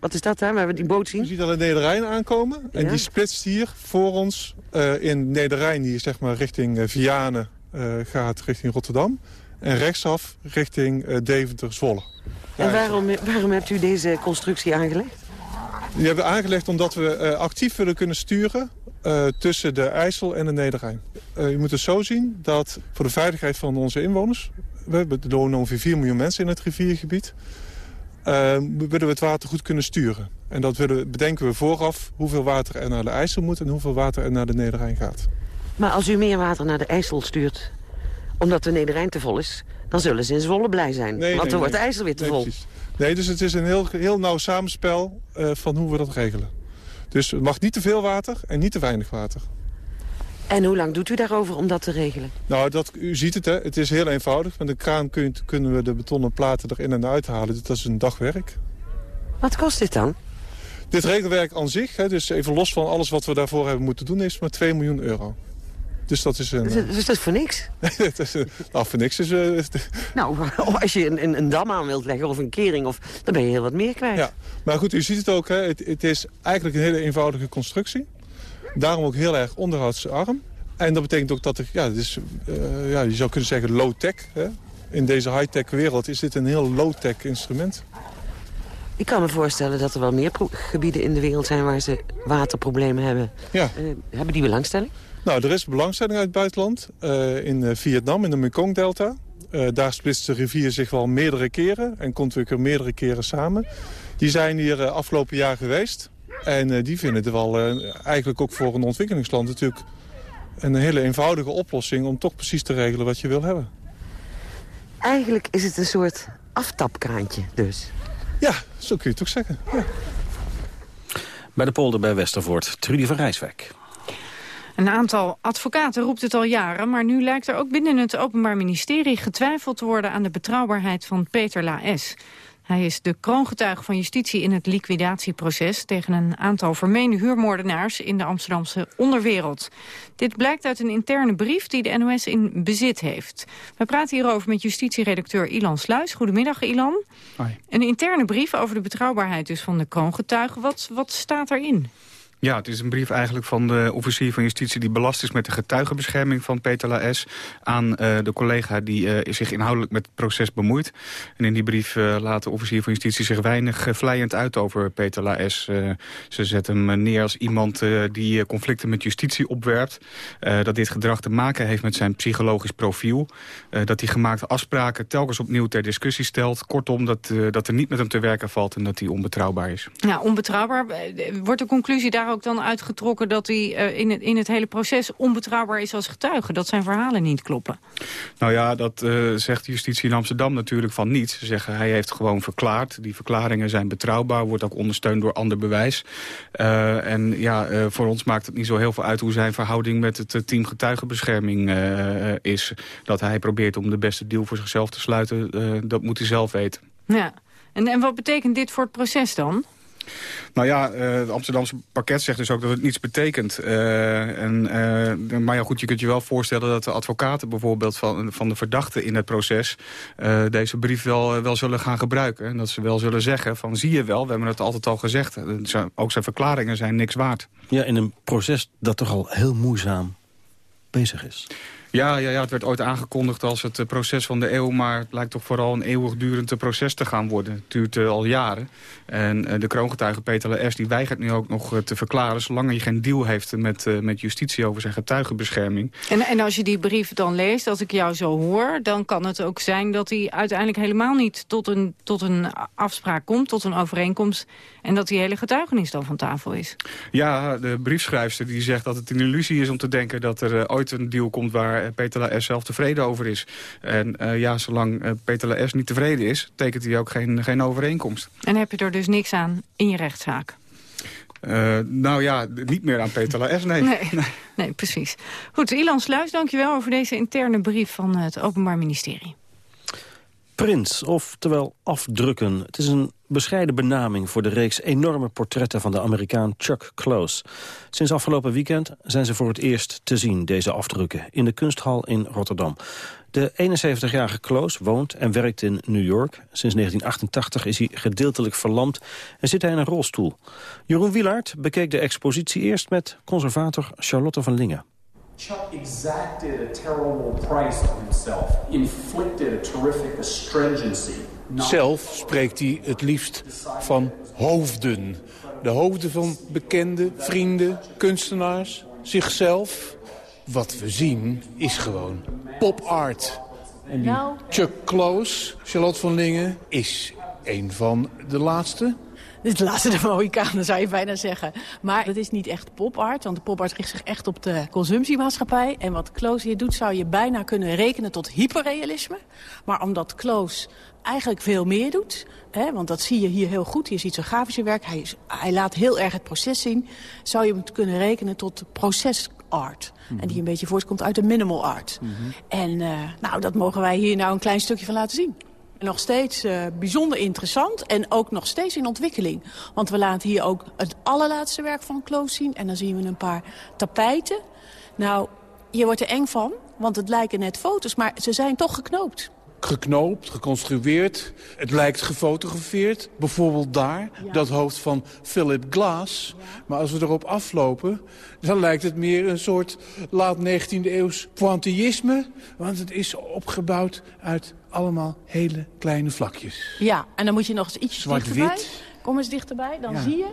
Wat is dat daar, waar we die boot zien? Je ziet al de Nederrijn aankomen. En die splitst hier voor ons uh, in Nederrijn, die zeg maar richting Vianen gaat, richting Rotterdam. En rechtsaf richting uh, Deventer-Zwolle. En waarom, waarom hebt u deze constructie aangelegd? Die hebben we aangelegd omdat we uh, actief willen kunnen sturen uh, tussen de IJssel en de Nederrijn. je moet het zo zien dat voor de veiligheid van onze inwoners... we hebben er ongeveer 4 miljoen mensen in het riviergebied... willen we het water goed kunnen sturen. En dat willen, bedenken we vooraf hoeveel water er naar de IJssel moet... en hoeveel water er naar de Nederrijn gaat. Maar als u meer water naar de IJssel stuurt omdat de Nederrijn te vol is, dan zullen ze in Zwolle blij zijn. Nee, want nee, dan wordt de. IJssel weer te nee, vol. Precies. Nee, dus het is een heel, heel nauw samenspel uh, van hoe we dat regelen. Dus het mag niet te veel water en niet te weinig water. En hoe lang doet u daarover om dat te regelen? Nou, dat, u ziet het, hè. het is heel eenvoudig. Met een kraan kun, kunnen we de betonnen platen erin en uit halen. Dus dat is een dagwerk. Wat kost dit dan? Dit regelwerk aan zich, hè, dus even los van alles wat we daarvoor hebben moeten doen... is maar 2 miljoen euro. Dus dat is een... Dus, dus dat is voor niks? dat is, nou, voor niks is... Uh, nou, als je een, een, een, dam aan wilt leggen of een kering, of, dan ben je heel wat meer kwijt. Ja, maar goed, u ziet het ook. Hè, het, het is eigenlijk een hele eenvoudige constructie. Daarom ook heel erg onderhoudsarm. En dat betekent ook dat er, ja, uh, ja je zou kunnen zeggen low-tech. In deze high-tech wereld is dit een heel low-tech instrument. Ik kan me voorstellen dat er wel meer gebieden in de wereld zijn waar ze waterproblemen hebben. Ja. Uh, hebben die belangstelling? Nou, er is belangstelling uit het buitenland. Uh, in Vietnam, in de Mekong-delta. Uh, daar splitst de rivier zich wel meerdere keren en komt weer meerdere keren samen. Die zijn hier uh, afgelopen jaar geweest. En die vinden het wel eigenlijk ook voor een ontwikkelingsland natuurlijk een hele eenvoudige oplossing... om toch precies te regelen wat je wil hebben. Eigenlijk is het een soort aftapkraantje dus. Ja, zo kun je het ook zeggen. Ja. Bij de polder bij Westervoort, Trudy van Rijswijk. Een aantal advocaten roept het al jaren, maar nu lijkt er ook binnen het Openbaar Ministerie getwijfeld te worden aan de betrouwbaarheid van Peter Laes. Hij is de kroongetuige van justitie in het liquidatieproces tegen een aantal vermeende huurmoordenaars in de Amsterdamse onderwereld. Dit blijkt uit een interne brief die de NOS in bezit heeft. We praten hierover met justitieredacteur Ilan Sluis. Goedemiddag Ilan. Hoi. Een interne brief over de betrouwbaarheid dus van de kroongetuigen. Wat, wat staat erin? Ja, het is een brief eigenlijk van de officier van justitie... die belast is met de getuigenbescherming van Peter Laes... aan uh, de collega die uh, zich inhoudelijk met het proces bemoeit. En in die brief uh, laat de officier van justitie zich weinig vlijend uit over Peter Laes. ze zet hem neer als iemand die conflicten met justitie opwerpt. dat dit gedrag te maken heeft met zijn psychologisch profiel. dat hij gemaakte afspraken telkens opnieuw ter discussie stelt. Kortom, dat, dat er niet met hem te werken valt en dat hij onbetrouwbaar is. Ja, onbetrouwbaar. Wordt de conclusie daar ook dan uitgetrokken dat hij uh, in, het, in het hele proces onbetrouwbaar is als getuige. Dat zijn verhalen niet kloppen. Nou ja, dat uh, zegt de justitie in Amsterdam natuurlijk van niet. Ze zeggen hij heeft gewoon verklaard. Die verklaringen zijn betrouwbaar, wordt ook ondersteund door ander bewijs. Uh, en ja, voor ons maakt het niet zo heel veel uit hoe zijn verhouding met het team getuigenbescherming is. Dat hij probeert om de beste deal voor zichzelf te sluiten, dat moet hij zelf weten. Ja, en, en wat betekent dit voor het proces dan? Nou ja, uh, het Amsterdamse pakket zegt dus ook dat het niets betekent. Uh, en, uh, maar ja, goed, je kunt je wel voorstellen dat de advocaten bijvoorbeeld van, van de verdachte in het proces... deze brief wel, wel zullen gaan gebruiken. En dat ze wel zullen zeggen van zie je wel, we hebben het altijd al gezegd. Ook zijn verklaringen zijn niks waard. Ja, in een proces dat toch al heel moeizaam bezig is. Ja, ja, ja, het werd ooit aangekondigd als het proces van de eeuw... maar het lijkt toch vooral een eeuwigdurend proces te gaan worden. Het duurt al jaren. En de kroongetuige Peter L.S. die weigert nu ook nog te verklaren... zolang hij geen deal heeft met, met justitie over zijn getuigenbescherming. En, en als je die brief dan leest, als ik jou zo hoor... dan kan het ook zijn dat hij uiteindelijk helemaal niet tot een, tot een afspraak komt... tot een overeenkomst en dat die hele getuigenis dan van tafel is. Ja, de briefschrijfster die zegt dat het een illusie is om te denken... dat er ooit een deal komt waar uh, Peter Laes zelf tevreden over is. En uh, ja, zolang Peter Laes niet tevreden is... tekent hij ook geen, geen overeenkomst. En heb je er dus niks aan in je rechtszaak? Uh, nou ja, niet meer aan Peter Laes, nee. nee. Nee, precies. Goed, Ilan Sluis, dankjewel over deze interne brief van het Openbaar Ministerie. Prins, oftewel afdrukken. Het is een bescheiden benaming voor de reeks enorme portretten van de Amerikaan Chuck Close. Sinds afgelopen weekend zijn ze voor het eerst te zien, deze afdrukken, in de kunsthal in Rotterdam. De 71-jarige Close woont en werkt in New York. Sinds 1988 is hij gedeeltelijk verlamd en zit hij in een rolstoel. Jeroen Wielaert bekeek de expositie eerst met conservator Charlotte van Lingen. Chuck exacted a terrible price on himself, inflicted a terrific astringency. Zelf spreekt hij het liefst van hoofden. De hoofden van bekende, vrienden, kunstenaars, zichzelf. Wat we zien is gewoon pop art. En die Chuck Close, Charlotte van Lingen, is een van de laatste dit is laatste de Mohikanen, zou je bijna zeggen. Maar het is niet echt popart, want de popart richt zich echt op de consumptiemaatschappij. En wat Kloos hier doet, zou je bijna kunnen rekenen tot hyperrealisme. Maar omdat Kloos eigenlijk veel meer doet, hè, want dat zie je hier heel goed. Je ziet zijn grafische werk, hij, hij laat heel erg het proces zien. Zou je hem kunnen rekenen tot procesart. En die een beetje voortkomt uit de minimal art. Mm -hmm. En uh, nou, dat mogen wij hier nou een klein stukje van laten zien. Nog steeds uh, bijzonder interessant en ook nog steeds in ontwikkeling. Want we laten hier ook het allerlaatste werk van Kloos zien. En dan zien we een paar tapijten. Nou, je wordt er eng van, want het lijken net foto's, maar ze zijn toch geknoopt geknoopt, geconstrueerd. Het lijkt gefotografeerd. Bijvoorbeeld daar, ja. dat hoofd van Philip Glass. Ja. Maar als we erop aflopen, dan lijkt het meer een soort laat 19e eeuws pointillisme. Want het is opgebouwd uit allemaal hele kleine vlakjes. Ja, en dan moet je nog eens iets Zwart wit. Kom eens dichterbij, dan ja. zie je...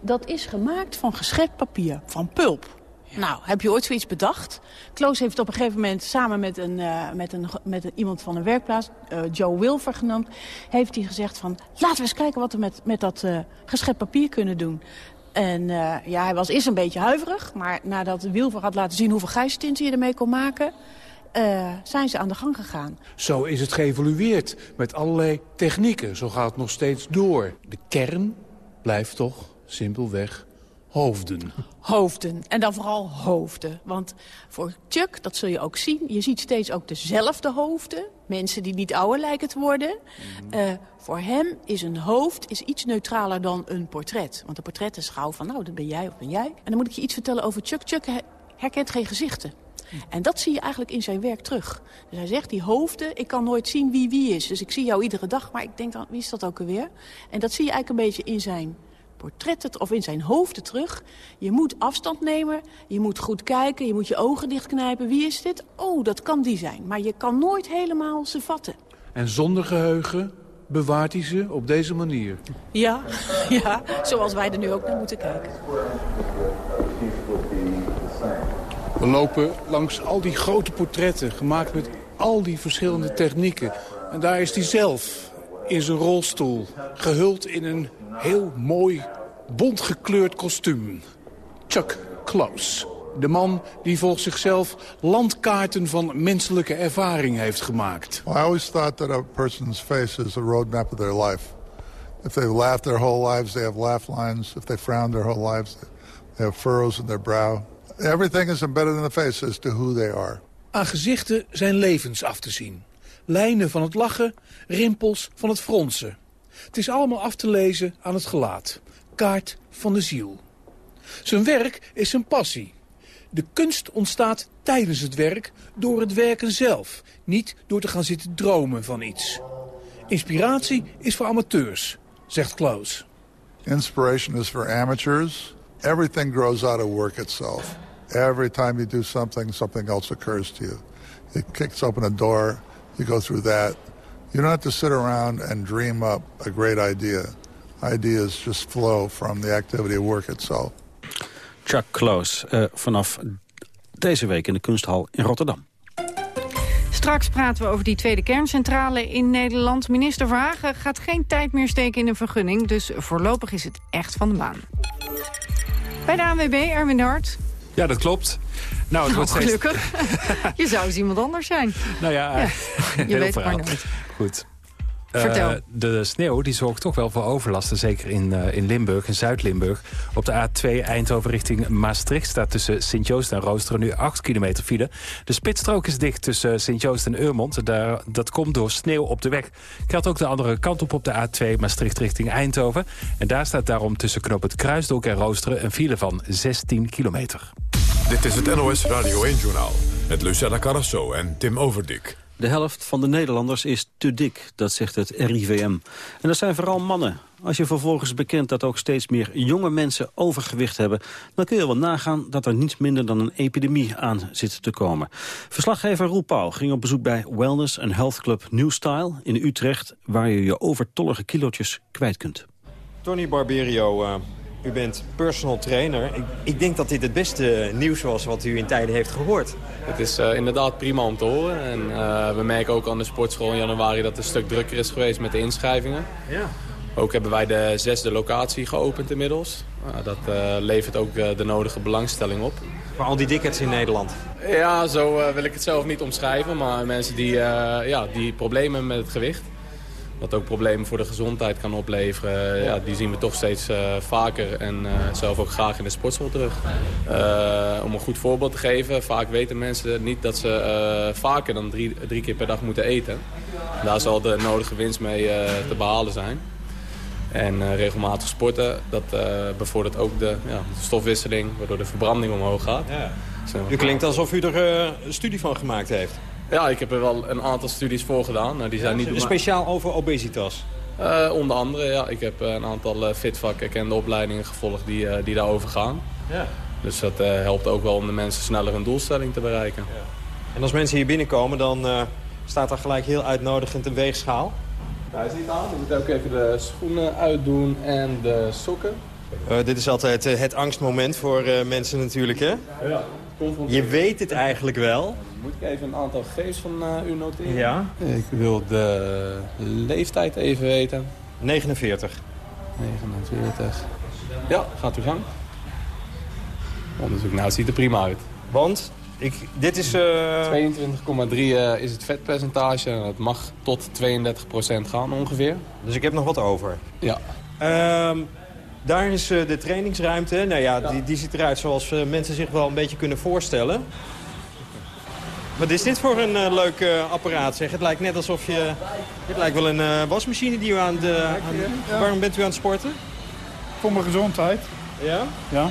dat is gemaakt van geschept papier, van pulp. Nou, heb je ooit zoiets bedacht? Kloos heeft op een gegeven moment samen met, een, uh, met, een, met iemand van een werkplaats, uh, Joe Wilfer genoemd, heeft hij gezegd van laten we eens kijken wat we met, met dat uh, geschept papier kunnen doen. En ja, hij was eerst een beetje huiverig, maar nadat Wilfer had laten zien hoeveel gijstinten je ermee kon maken, zijn ze aan de gang gegaan. Zo is het geëvolueerd met allerlei technieken. Zo gaat het nog steeds door. De kern blijft toch simpelweg hoofden. Hoofden. En dan vooral hoofden. Want voor Chuck, dat zul je ook zien, je ziet steeds ook dezelfde hoofden. Mensen die niet ouder lijken te worden. Mm. Uh, voor hem is een hoofd is iets neutraler dan een portret. Want een portret is gauw van, nou, dat ben jij of ben jij. En dan moet ik je iets vertellen over Chuck. Chuck herkent geen gezichten. En dat zie je eigenlijk in zijn werk terug. Dus hij zegt, die hoofden, ik kan nooit zien wie wie is. Dus ik zie jou iedere dag, maar ik denk dan, wie is dat ook alweer? En dat zie je eigenlijk een beetje in zijn portretten of in zijn hoofden terug. Je moet afstand nemen, je moet goed kijken, je moet je ogen dichtknijpen. Wie is dit? Oh, dat kan die zijn. Maar je kan nooit helemaal ze vatten. En zonder geheugen bewaart hij ze op deze manier? Ja, ja, zoals wij er nu ook naar moeten kijken. We lopen langs al die grote portretten, gemaakt met al die verschillende technieken. En daar is hij zelf, in zijn rolstoel, gehuld in een heel mooi bontgekleurd kostuum. Chuck Close. De man die volgens zichzelf landkaarten van menselijke ervaring heeft gemaakt. Well, I always thought that a person's face is a roadmap of their life. If they've laughed their whole lives, they have laugh lines. If they frowned their whole lives, they have furrows in their brow. Everything is embedded in the face as to who they are. Aan gezichten zijn levens af te zien. Lijnen van het lachen, rimpels van het fronsen. Het is allemaal af te lezen aan het gelaat. Kaart van de ziel. Zijn werk is zijn passie. De kunst ontstaat tijdens het werk door het werken zelf. Niet door te gaan zitten dromen van iets. Inspiratie is voor amateurs, zegt Klaus. Inspiration is for amateurs. Everything grows out of work itself. Every time you do something, something else occurs to you. It kicks open a door, you go through that. You don't have to sit around and dream up a great idea. Ideas just flow from the activity of work itself. Chuck Close, uh, vanaf deze week in de Kunsthal in Rotterdam. Straks praten we over die tweede kerncentrale in Nederland. Minister Verhagen gaat geen tijd meer steken in een vergunning... dus voorlopig is het echt van de baan. Bij de ANWB, Erwin Hart. Ja, dat klopt. Nou, het wordt gelukkig. je zou eens iemand anders zijn. Nou ja, ja. je weet het maar nooit. Goed. Vertel. Uh, de sneeuw die zorgt toch wel voor overlasten. Zeker in, uh, in Limburg, in Zuid-Limburg. Op de A2 Eindhoven richting Maastricht staat tussen Sint-Joost en Roosteren nu 8 kilometer file. De spitsstrook is dicht tussen Sint-Joost en Eurmond. Daar, dat komt door sneeuw op de weg. Geldt ook de andere kant op op de A2 Maastricht richting Eindhoven. En daar staat daarom tussen knop het Kruisdok en Roosteren een file van 16 kilometer. Dit is het NOS Radio 1-journaal met Lucella Carrasso en Tim Overdik. De helft van de Nederlanders is te dik, dat zegt het RIVM. En dat zijn vooral mannen. Als je vervolgens bekent dat ook steeds meer jonge mensen overgewicht hebben... dan kun je wel nagaan dat er niets minder dan een epidemie aan zit te komen. Verslaggever Roel Pauw ging op bezoek bij Wellness Health Club New Style in Utrecht... waar je je overtollige kilootjes kwijt kunt. Tony Barberio, uh, u bent personal trainer. Ik, ik, denk dat dit het beste nieuws was wat u in tijden heeft gehoord. Het is uh, inderdaad prima om te horen. En uh, we merken ook aan de sportschool in januari dat het een stuk drukker is geweest met de inschrijvingen. Ja. Ook hebben wij de zesde locatie geopend inmiddels. Uh, dat levert ook de nodige belangstelling op. Voor al die dikkers in Nederland? Ja, zo wil ik het zelf niet omschrijven. Maar mensen die, ja, die problemen hebben met het gewicht wat ook problemen voor de gezondheid kan opleveren. Ja, die zien we toch steeds uh, vaker en uh, zelf ook graag in de sportschool terug. Uh, om een goed voorbeeld te geven, vaak weten mensen niet dat ze vaker dan drie, drie keer per dag moeten eten. Daar zal de nodige winst mee te behalen zijn. En regelmatig sporten, dat bevordert ook de, ja, de, stofwisseling, waardoor de verbranding omhoog gaat. Ja. U klinkt alsof u er een studie van gemaakt heeft. Ja, ik heb er wel een aantal studies voor gedaan. Nou, die zijn ja, niet speciaal over obesitas? Uh, onder andere, ja. Ik heb een aantal uh, fitvak erkende opleidingen gevolgd die, uh, die daarover gaan. Ja. Dus dat helpt ook wel om de mensen sneller een doelstelling te bereiken. Ja. En als mensen hier binnenkomen, dan staat er gelijk heel uitnodigend een weegschaal. Nou, je ziet aan. Je moet ook even de schoenen uitdoen en de sokken. dit is altijd het angstmoment voor mensen natuurlijk, hè? Ja. Je weet het eigenlijk wel. Moet ik even een aantal gegevens van uh, u noteren? Ja. Ik wil de leeftijd even weten. 49. 49. Ja, gaat uw gang. Onderzoek, nou het ziet er prima uit. Want? Ik, dit is... Uh... 22,3 uh, is het vetpercentage en het mag tot 32% gaan ongeveer. Dus ik heb nog wat over? Ja. Um, daar is uh, de trainingsruimte. Nou ja, ja. Die, die ziet eruit zoals mensen zich wel een beetje kunnen voorstellen. Wat is dit voor een uh, leuk uh, apparaat zeg? Het lijkt net alsof je... Het lijkt wel een uh, wasmachine die u aan de... Aan. Waarom bent u aan het sporten? Voor mijn gezondheid. Ja? Ja.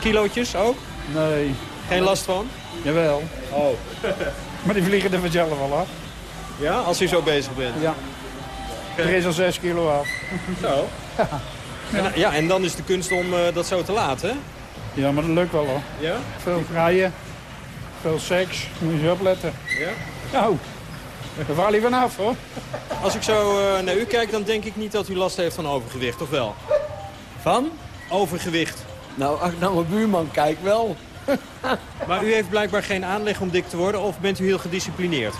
Kilootjes ook? Nee. Geen last van? Jawel. Oh. maar die vliegen er vanzelf al af. Ja, als u zo bezig bent? Ja. Er is al 6 kilo af. Zo? Ja. En, ja, en dan is de kunst om dat zo te laten, Ja, maar dat lukt wel hoor. Ja? Veel vrijen. Veel seks, moet je opletten. Ja? Nou, daar val je vanaf hoor. Als ik zo uh, naar u kijk, dan denk ik niet dat u last heeft van overgewicht, of wel? Van? Overgewicht. Nou, als ik naar mijn buurman kijk, wel. maar u heeft blijkbaar geen aanleg om dik te worden, of bent u heel gedisciplineerd?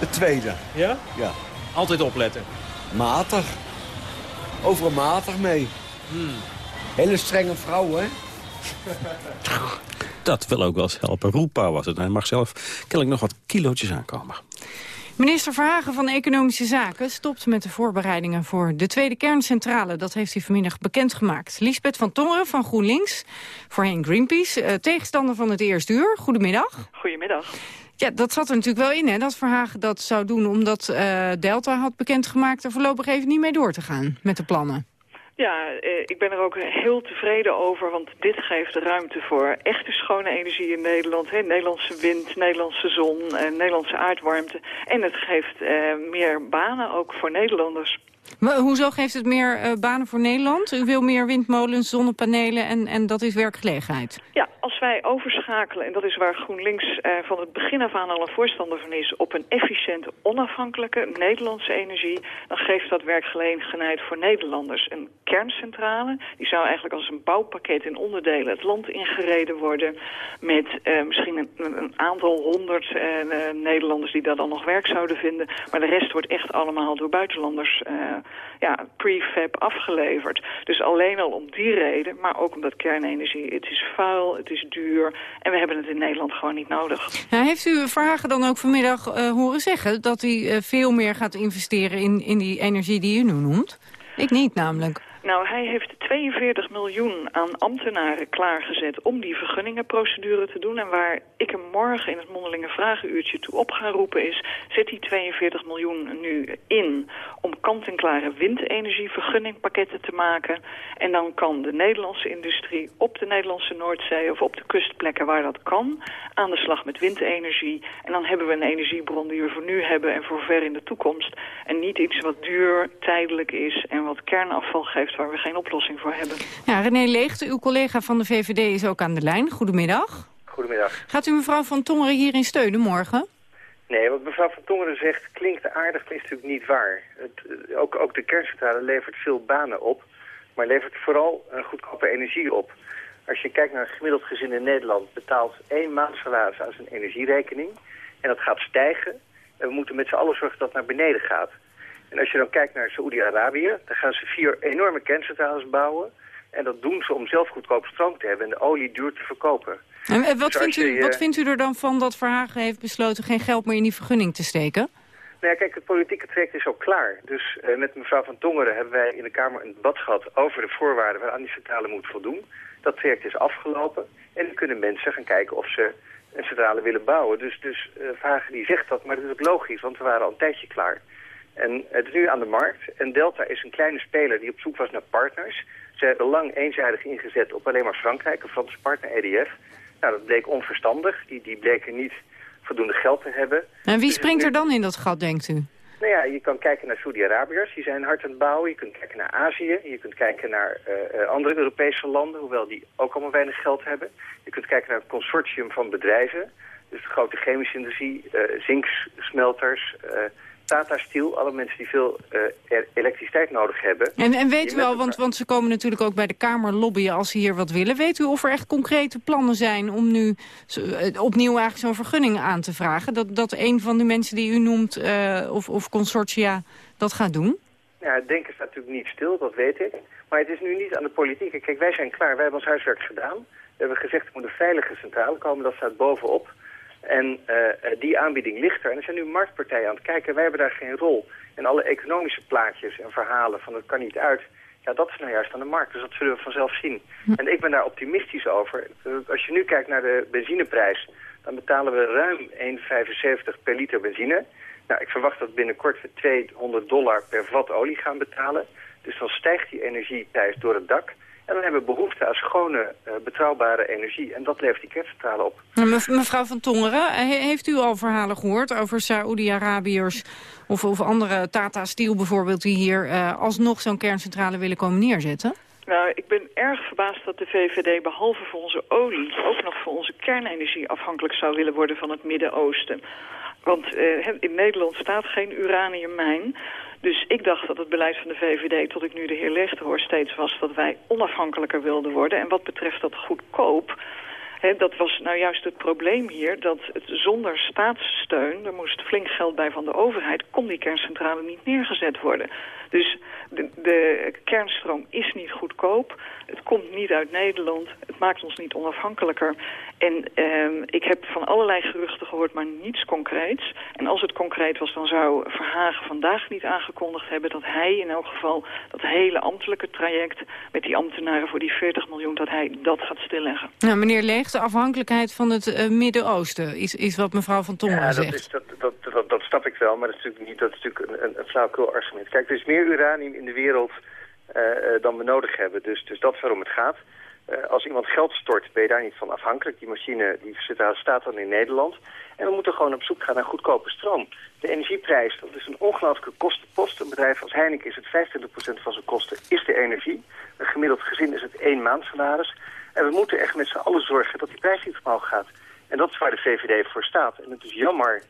De tweede. Ja? Ja. Altijd opletten? Matig. Overal matig mee. Hmm. Hele strenge vrouw, hè? Dat wil ook wel eens helpen. Roepa was het. Hij mag zelf kennelijk nog wat kilootjes aankomen. Minister Verhagen van Economische Zaken stopt met de voorbereidingen voor de tweede kerncentrale. Dat heeft hij vanmiddag bekendgemaakt. Lisbeth van Tongeren van GroenLinks, voorheen Greenpeace, eh, tegenstander van het eerste uur. Goedemiddag. Goedemiddag. Ja, dat zat er natuurlijk wel in, hè, dat Verhagen dat zou doen... omdat uh, Delta had bekendgemaakt er voorlopig even niet mee door te gaan met de plannen. Ja, ik ben er ook heel tevreden over, want dit geeft ruimte voor echte schone energie in Nederland. Hè? Nederlandse wind, Nederlandse zon, en Nederlandse aardwarmte. En het geeft eh, meer banen ook voor Nederlanders. Maar hoezo geeft het meer uh, banen voor Nederland? U wil meer windmolens, zonnepanelen en, en dat is werkgelegenheid. Ja, als wij overschakelen, en dat is waar GroenLinks uh, van het begin af aan al een voorstander van is... op een efficiënte, onafhankelijke Nederlandse energie... dan geeft dat werkgelegenheid voor Nederlanders. Een kerncentrale, die zou eigenlijk als een bouwpakket in onderdelen... het land ingereden worden met uh, misschien een, een, aantal honderd Nederlanders... die daar dan nog werk zouden vinden. Maar de rest wordt echt allemaal door buitenlanders ja, prefab afgeleverd. Dus alleen al om die reden, maar ook omdat kernenergie, het is vuil, het is duur en we hebben het in Nederland gewoon niet nodig. Heeft u Vragen dan ook vanmiddag uh, horen zeggen dat u uh, veel meer gaat investeren in, in die energie die u nu noemt? Ik niet namelijk. Nou, hij heeft 42 miljoen aan ambtenaren klaargezet om die vergunningenprocedure te doen. En waar ik hem morgen in het mondelinge vragenuurtje toe op ga roepen is... zet die 42 miljoen nu in om kant-en-klare windenergievergunningpakketten te maken. En dan kan de Nederlandse industrie op de Nederlandse Noordzee of op de kustplekken waar dat kan... aan de slag met windenergie. En dan hebben we een energiebron die we voor nu hebben en voor ver in de toekomst. En niet iets wat duur, tijdelijk is en wat kernafval geeft waar we geen oplossing voor hebben. Ja, René Leegte, uw collega van de VVD is ook aan de lijn. Goedemiddag. Goedemiddag. Gaat u mevrouw Van Tongeren hierin steunen morgen? Nee, wat mevrouw Van Tongeren zegt klinkt aardig, maar is natuurlijk niet waar. Het, eh, ook, ook de kerncentrale levert veel banen op, maar levert vooral een goedkope energie op. Als je kijkt naar een gemiddeld gezin in Nederland... betaalt één maand salaris aan zijn energierekening. En dat gaat stijgen. En we moeten met z'n allen zorgen dat het naar beneden gaat. En als je dan kijkt naar Saoedi-Arabië, dan gaan ze vier enorme kerncentrales bouwen. En dat doen ze om zelf goedkoop stroom te hebben en de olie duur te verkopen. En wat, dus vindt u, wat vindt u er dan van dat Verhagen heeft besloten geen geld meer in die vergunning te steken? Nou ja, kijk, het politieke traject is al klaar. Dus uh, met mevrouw Van Tongeren hebben wij in de Kamer een debat gehad over de voorwaarden waaraan die centrale moet voldoen. Dat traject is afgelopen en dan kunnen mensen gaan kijken of ze een centrale willen bouwen. Dus, dus uh, Verhagen die zegt dat, maar dat is ook logisch, want we waren al een tijdje klaar. En het is nu aan de markt. En Delta is een kleine speler die op zoek was naar partners. Ze hebben lang eenzijdig ingezet op alleen maar Frankrijk, een Franse partner EDF. Nou, dat bleek onverstandig. Die, die bleken niet voldoende geld te hebben. En wie dus springt er dan in dat gat, denkt u? Nou ja, je kan kijken naar Saudi-Arabiërs, die zijn hard aan het bouwen. Je kunt kijken naar Azië, je kunt kijken naar uh, andere Europese landen, hoewel die ook allemaal weinig geld hebben. Je kunt kijken naar een consortium van bedrijven, dus de grote chemische industrie, uh, zinksmelters, uh, Tata Steel, alle mensen die veel uh, elektriciteit nodig hebben. En, en weet u al, want, want ze komen natuurlijk ook bij de Kamer lobbyen als ze hier wat willen. Weet u of er echt concrete plannen zijn om nu uh, opnieuw eigenlijk zo'n vergunning aan te vragen? Dat, dat een van de mensen die u noemt, uh, of, of consortia, dat gaat doen? Ja, het denken staat natuurlijk niet stil, dat weet ik. Maar het is nu niet aan de politiek. Kijk, wij zijn klaar, wij hebben ons huiswerk gedaan. We hebben gezegd, er moet een veilige centrale komen, dat staat bovenop. En uh, die aanbieding ligt er. En er zijn nu marktpartijen aan het kijken. Wij hebben daar geen rol. En alle economische plaatjes en verhalen van het kan niet uit... Ja, dat is nou juist aan de markt. Dus dat zullen we vanzelf zien. En ik ben daar optimistisch over. Als je nu kijkt naar de benzineprijs... dan betalen we ruim 1,75 per liter benzine. Nou, ik verwacht dat binnenkort we 200 dollar per vat olie gaan betalen. Dus dan stijgt die energieprijs door het dak. En dan hebben we behoefte aan schone, uh, betrouwbare energie. En dat levert die kerncentrale op. Mevrouw van Tongeren, heeft u al verhalen gehoord over Saoedi-Arabiërs... Of, of andere Tata Steel bijvoorbeeld... die hier uh, alsnog zo'n kerncentrale willen komen neerzetten? Nou, ik ben erg verbaasd dat de VVD behalve voor onze olie... ook nog voor onze kernenergie afhankelijk zou willen worden van het Midden-Oosten. Want uh, in Nederland staat geen uraniummijn... Dus ik dacht dat het beleid van de VVD, tot ik nu de heer Leegte hoor, steeds was dat wij onafhankelijker wilden worden. En wat betreft dat goedkoop, dat was nou juist het probleem hier, dat het zonder staatssteun, er moest flink geld bij van de overheid, kon die kerncentrale niet neergezet worden. Dus de, de kernstroom is niet goedkoop, het komt niet uit Nederland, het maakt ons niet onafhankelijker. En ehm, ik heb van allerlei geruchten gehoord, maar niets concreets. En als het concreet was, dan zou Verhagen vandaag niet aangekondigd hebben... dat hij in elk geval dat hele ambtelijke traject... met die ambtenaren voor die 40 miljoen, dat hij dat gaat stilleggen. Nou, meneer Leeg, de afhankelijkheid van het uh, Midden-Oosten... Is, is wat mevrouw Van Tongeren ja, zegt. Is, dat, dat, dat, dat, snap ik wel, maar dat is natuurlijk, niet, dat is natuurlijk een, een, flauwkul argument. Kijk, er is meer uranium in de wereld uh, dan we nodig hebben. Dus, dus dat is waarom het gaat. Eh, als iemand geld stort, ben je daar niet van afhankelijk. Die machine die staat dan in Nederland. En we moeten gewoon op zoek gaan naar goedkope stroom. De energieprijs, dat is een ongelooflijke kostenpost. Een bedrijf als Heineken is het 25% van zijn kosten, is de energie. Een gemiddeld gezin is het één maandsalaris. En we moeten echt met z'n allen zorgen dat die prijs niet omhoog gaat. En dat is waar de VVD voor staat. En het is jammer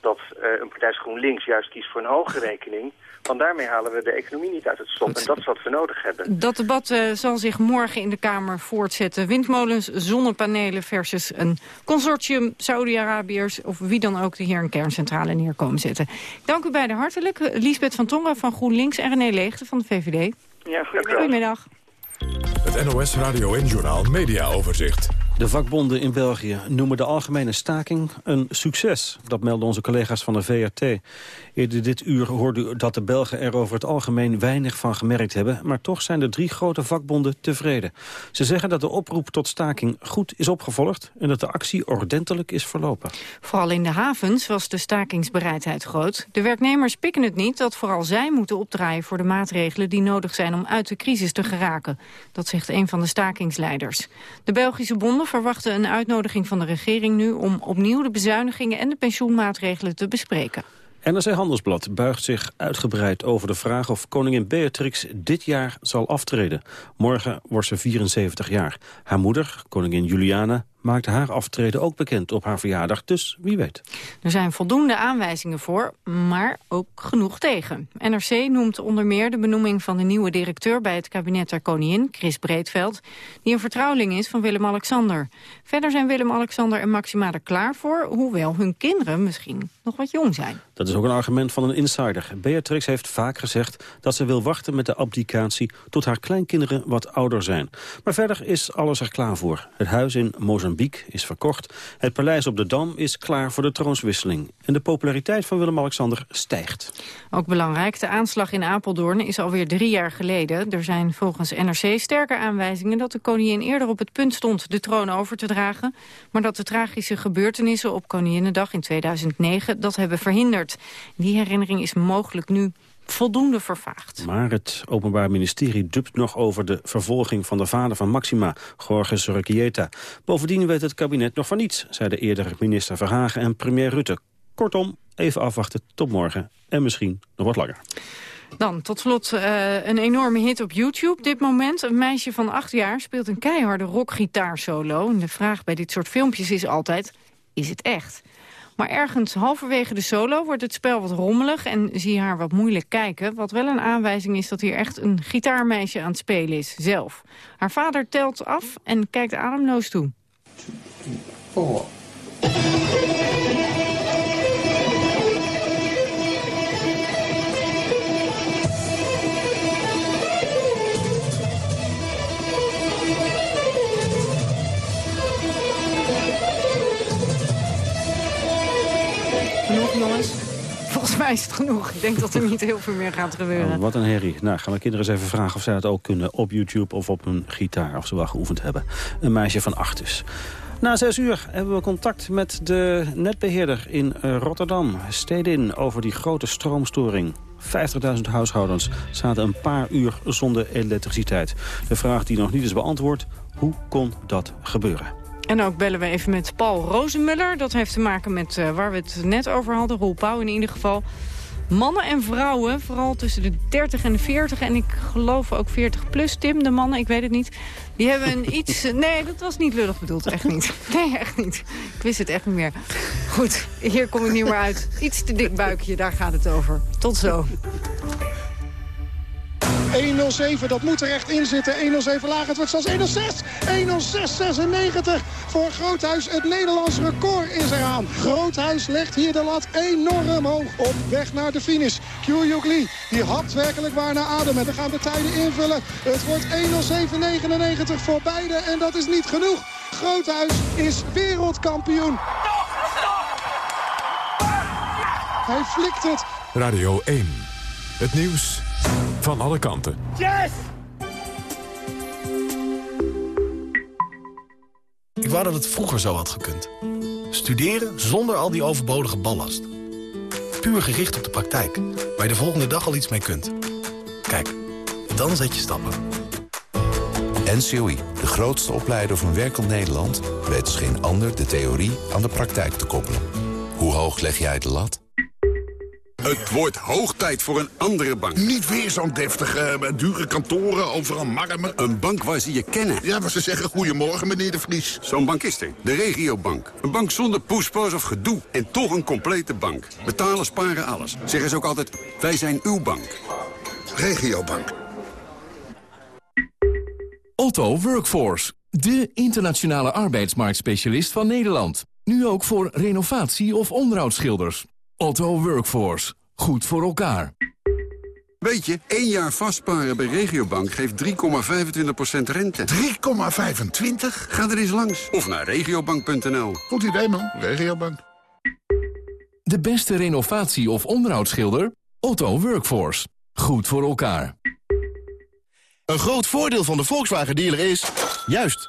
dat uh, een partij GroenLinks juist kiest voor een hoge rekening. Want daarmee halen we de economie niet uit het slop. En dat is wat we nodig hebben. Dat debat uh, zal zich morgen in de Kamer voortzetten. Windmolens, zonnepanelen versus een consortium Saudi-Arabiërs... of wie dan ook die hier een kerncentrale neer komen zetten. Dank u beiden hartelijk. Lisbeth van Tongen van GroenLinks en René Leegte van de VVD. Ja, goedemiddag. Goedemiddag. Het NOS Radio en Journaal Media Overzicht. De vakbonden in België noemen de algemene staking een succes. Dat melden onze collega's van de VRT. Eerder dit uur hoorde u dat de Belgen er over het algemeen weinig van gemerkt hebben. Maar toch zijn de drie grote vakbonden tevreden. Ze zeggen dat de oproep tot staking goed is opgevolgd... en dat de actie ordentelijk is verlopen. Vooral in de havens was de stakingsbereidheid groot. De werknemers pikken het niet dat vooral zij moeten opdraaien... voor de maatregelen die nodig zijn om uit de crisis te geraken. Dat zegt een van de stakingsleiders. De Belgische bonden verwachten een uitnodiging van de regering nu... om opnieuw de bezuinigingen en de pensioenmaatregelen te bespreken. NRC Handelsblad buigt zich uitgebreid over de vraag of koningin Beatrix dit jaar zal aftreden. Morgen wordt ze 74 jaar. Haar moeder, koningin Juliana, maakte haar aftreden ook bekend op haar verjaardag, dus wie weet. Er zijn voldoende aanwijzingen voor, maar ook genoeg tegen. NRC noemt onder meer de benoeming van de nieuwe directeur bij het kabinet der koningin, Chris Breedveld, die een vertrouweling is van Willem-Alexander. Verder zijn Willem-Alexander en Maxima er klaar voor, hoewel hun kinderen misschien nog wat jong zijn. Dat is ook een argument van een insider. Beatrix heeft vaak gezegd dat ze wil wachten met de abdicatie tot haar kleinkinderen wat ouder zijn. Maar verder is alles er klaar voor. Het huis in Mozambique is verkocht. Het paleis op de Dam is klaar voor de troonswisseling. En de populariteit van Willem-Alexander stijgt. Ook belangrijk, de aanslag in Apeldoorn is alweer drie jaar geleden. Er zijn volgens NRC sterke aanwijzingen dat de koningin eerder op het punt stond de troon over te dragen. Maar dat de tragische gebeurtenissen op Koninginnedag in 2009 dat hebben verhinderd. Die herinnering is mogelijk nu voldoende vervaagd. Maar het Openbaar Ministerie dubt nog over de vervolging van de vader van Maxima, Jorge Sorregieta. Bovendien weet het kabinet nog van niets, zeiden eerder minister Verhagen en premier Rutte. Kortom, even afwachten tot morgen en misschien nog wat langer. Dan tot slot uh, een enorme hit op YouTube. Dit moment, een meisje van acht jaar speelt een keiharde rockgitaarsolo. En de vraag bij dit soort filmpjes is altijd, is het echt? Maar ergens halverwege de solo wordt het spel wat rommelig... en zie haar wat moeilijk kijken. Wat wel een aanwijzing is dat hier echt een gitaarmeisje aan het spelen is, zelf. Haar vader telt af en kijkt ademloos toe. Genoeg, is genoeg. Ik denk dat er niet heel veel meer gaat gebeuren. Oh, wat een herrie. Nou, gaan we kinderen eens even vragen of zij het ook kunnen op YouTube of op hun gitaar. Of ze wel geoefend hebben. Een meisje van acht dus. Na zes uur hebben we contact met de netbeheerder in eh, Rotterdam. Stedin over die grote stroomstoring. 50.000 huishoudens zaten een paar uur zonder elektriciteit. De vraag die nog niet is beantwoord, hoe kon dat gebeuren? En ook bellen we even met Paul Rozenmuller. Dat heeft te maken met uh, waar we het net over hadden. Roel Pauw in ieder geval. Mannen en vrouwen, vooral tussen de 30 en de 40... en ik geloof ook 40 plus, Tim, de mannen, ik weet het niet... die hebben een iets... Nee, dat was niet lullig bedoeld, echt niet. Nee, echt niet. Ik wist het echt niet meer. Goed, hier kom ik niet meer uit. Iets te dik buikje, daar gaat het over. Tot zo. 107, dat moet er echt in zitten. 107 laag, het wordt zelfs 106. 106,96 voor Groothuis. Het Nederlands record is eraan. Groothuis legt hier de lat enorm hoog op weg naar de finish. Kyuyuk die hapt werkelijk waar naar adem. En dan gaan de tijden invullen. Het wordt 107,99 voor beide en dat is niet genoeg. Groothuis is wereldkampioen. Hij flikt het. Radio 1. Het nieuws van alle kanten. Yes! Ik wou dat het vroeger zo had gekund. Studeren zonder al die overbodige ballast. Puur gericht op de praktijk, waar je de volgende dag al iets mee kunt. Kijk, dan zet je stappen. NCOI, de grootste opleider van werkend Nederland... weet als geen ander de theorie aan de praktijk te koppelen. Hoe hoog leg jij de lat? Het wordt hoog tijd voor een andere bank. Niet weer zo'n deftige, eh, dure kantoren, overal marmer. Een bank waar ze je kennen. Ja, waar ze zeggen goedemorgen, meneer de Vries. Zo'n bank is er. De regiobank. Een bank zonder poespas of gedoe. En toch een complete bank. Betalen, sparen, alles. Zeggen ze ook altijd, wij zijn uw bank. Regiobank. Otto Workforce. De internationale arbeidsmarktspecialist van Nederland. Nu ook voor renovatie- of onderhoudsschilders. Otto Workforce. Goed voor elkaar. Weet je, één jaar vastparen bij Regiobank geeft 3,25% rente. 3,25? Ga er eens langs. Of naar regiobank.nl. Goed idee, man. Regiobank. De beste renovatie- of onderhoudsschilder? Otto Workforce. Goed voor elkaar. Een groot voordeel van de Volkswagen dealer is... juist,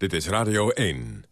Dit is Radio 1.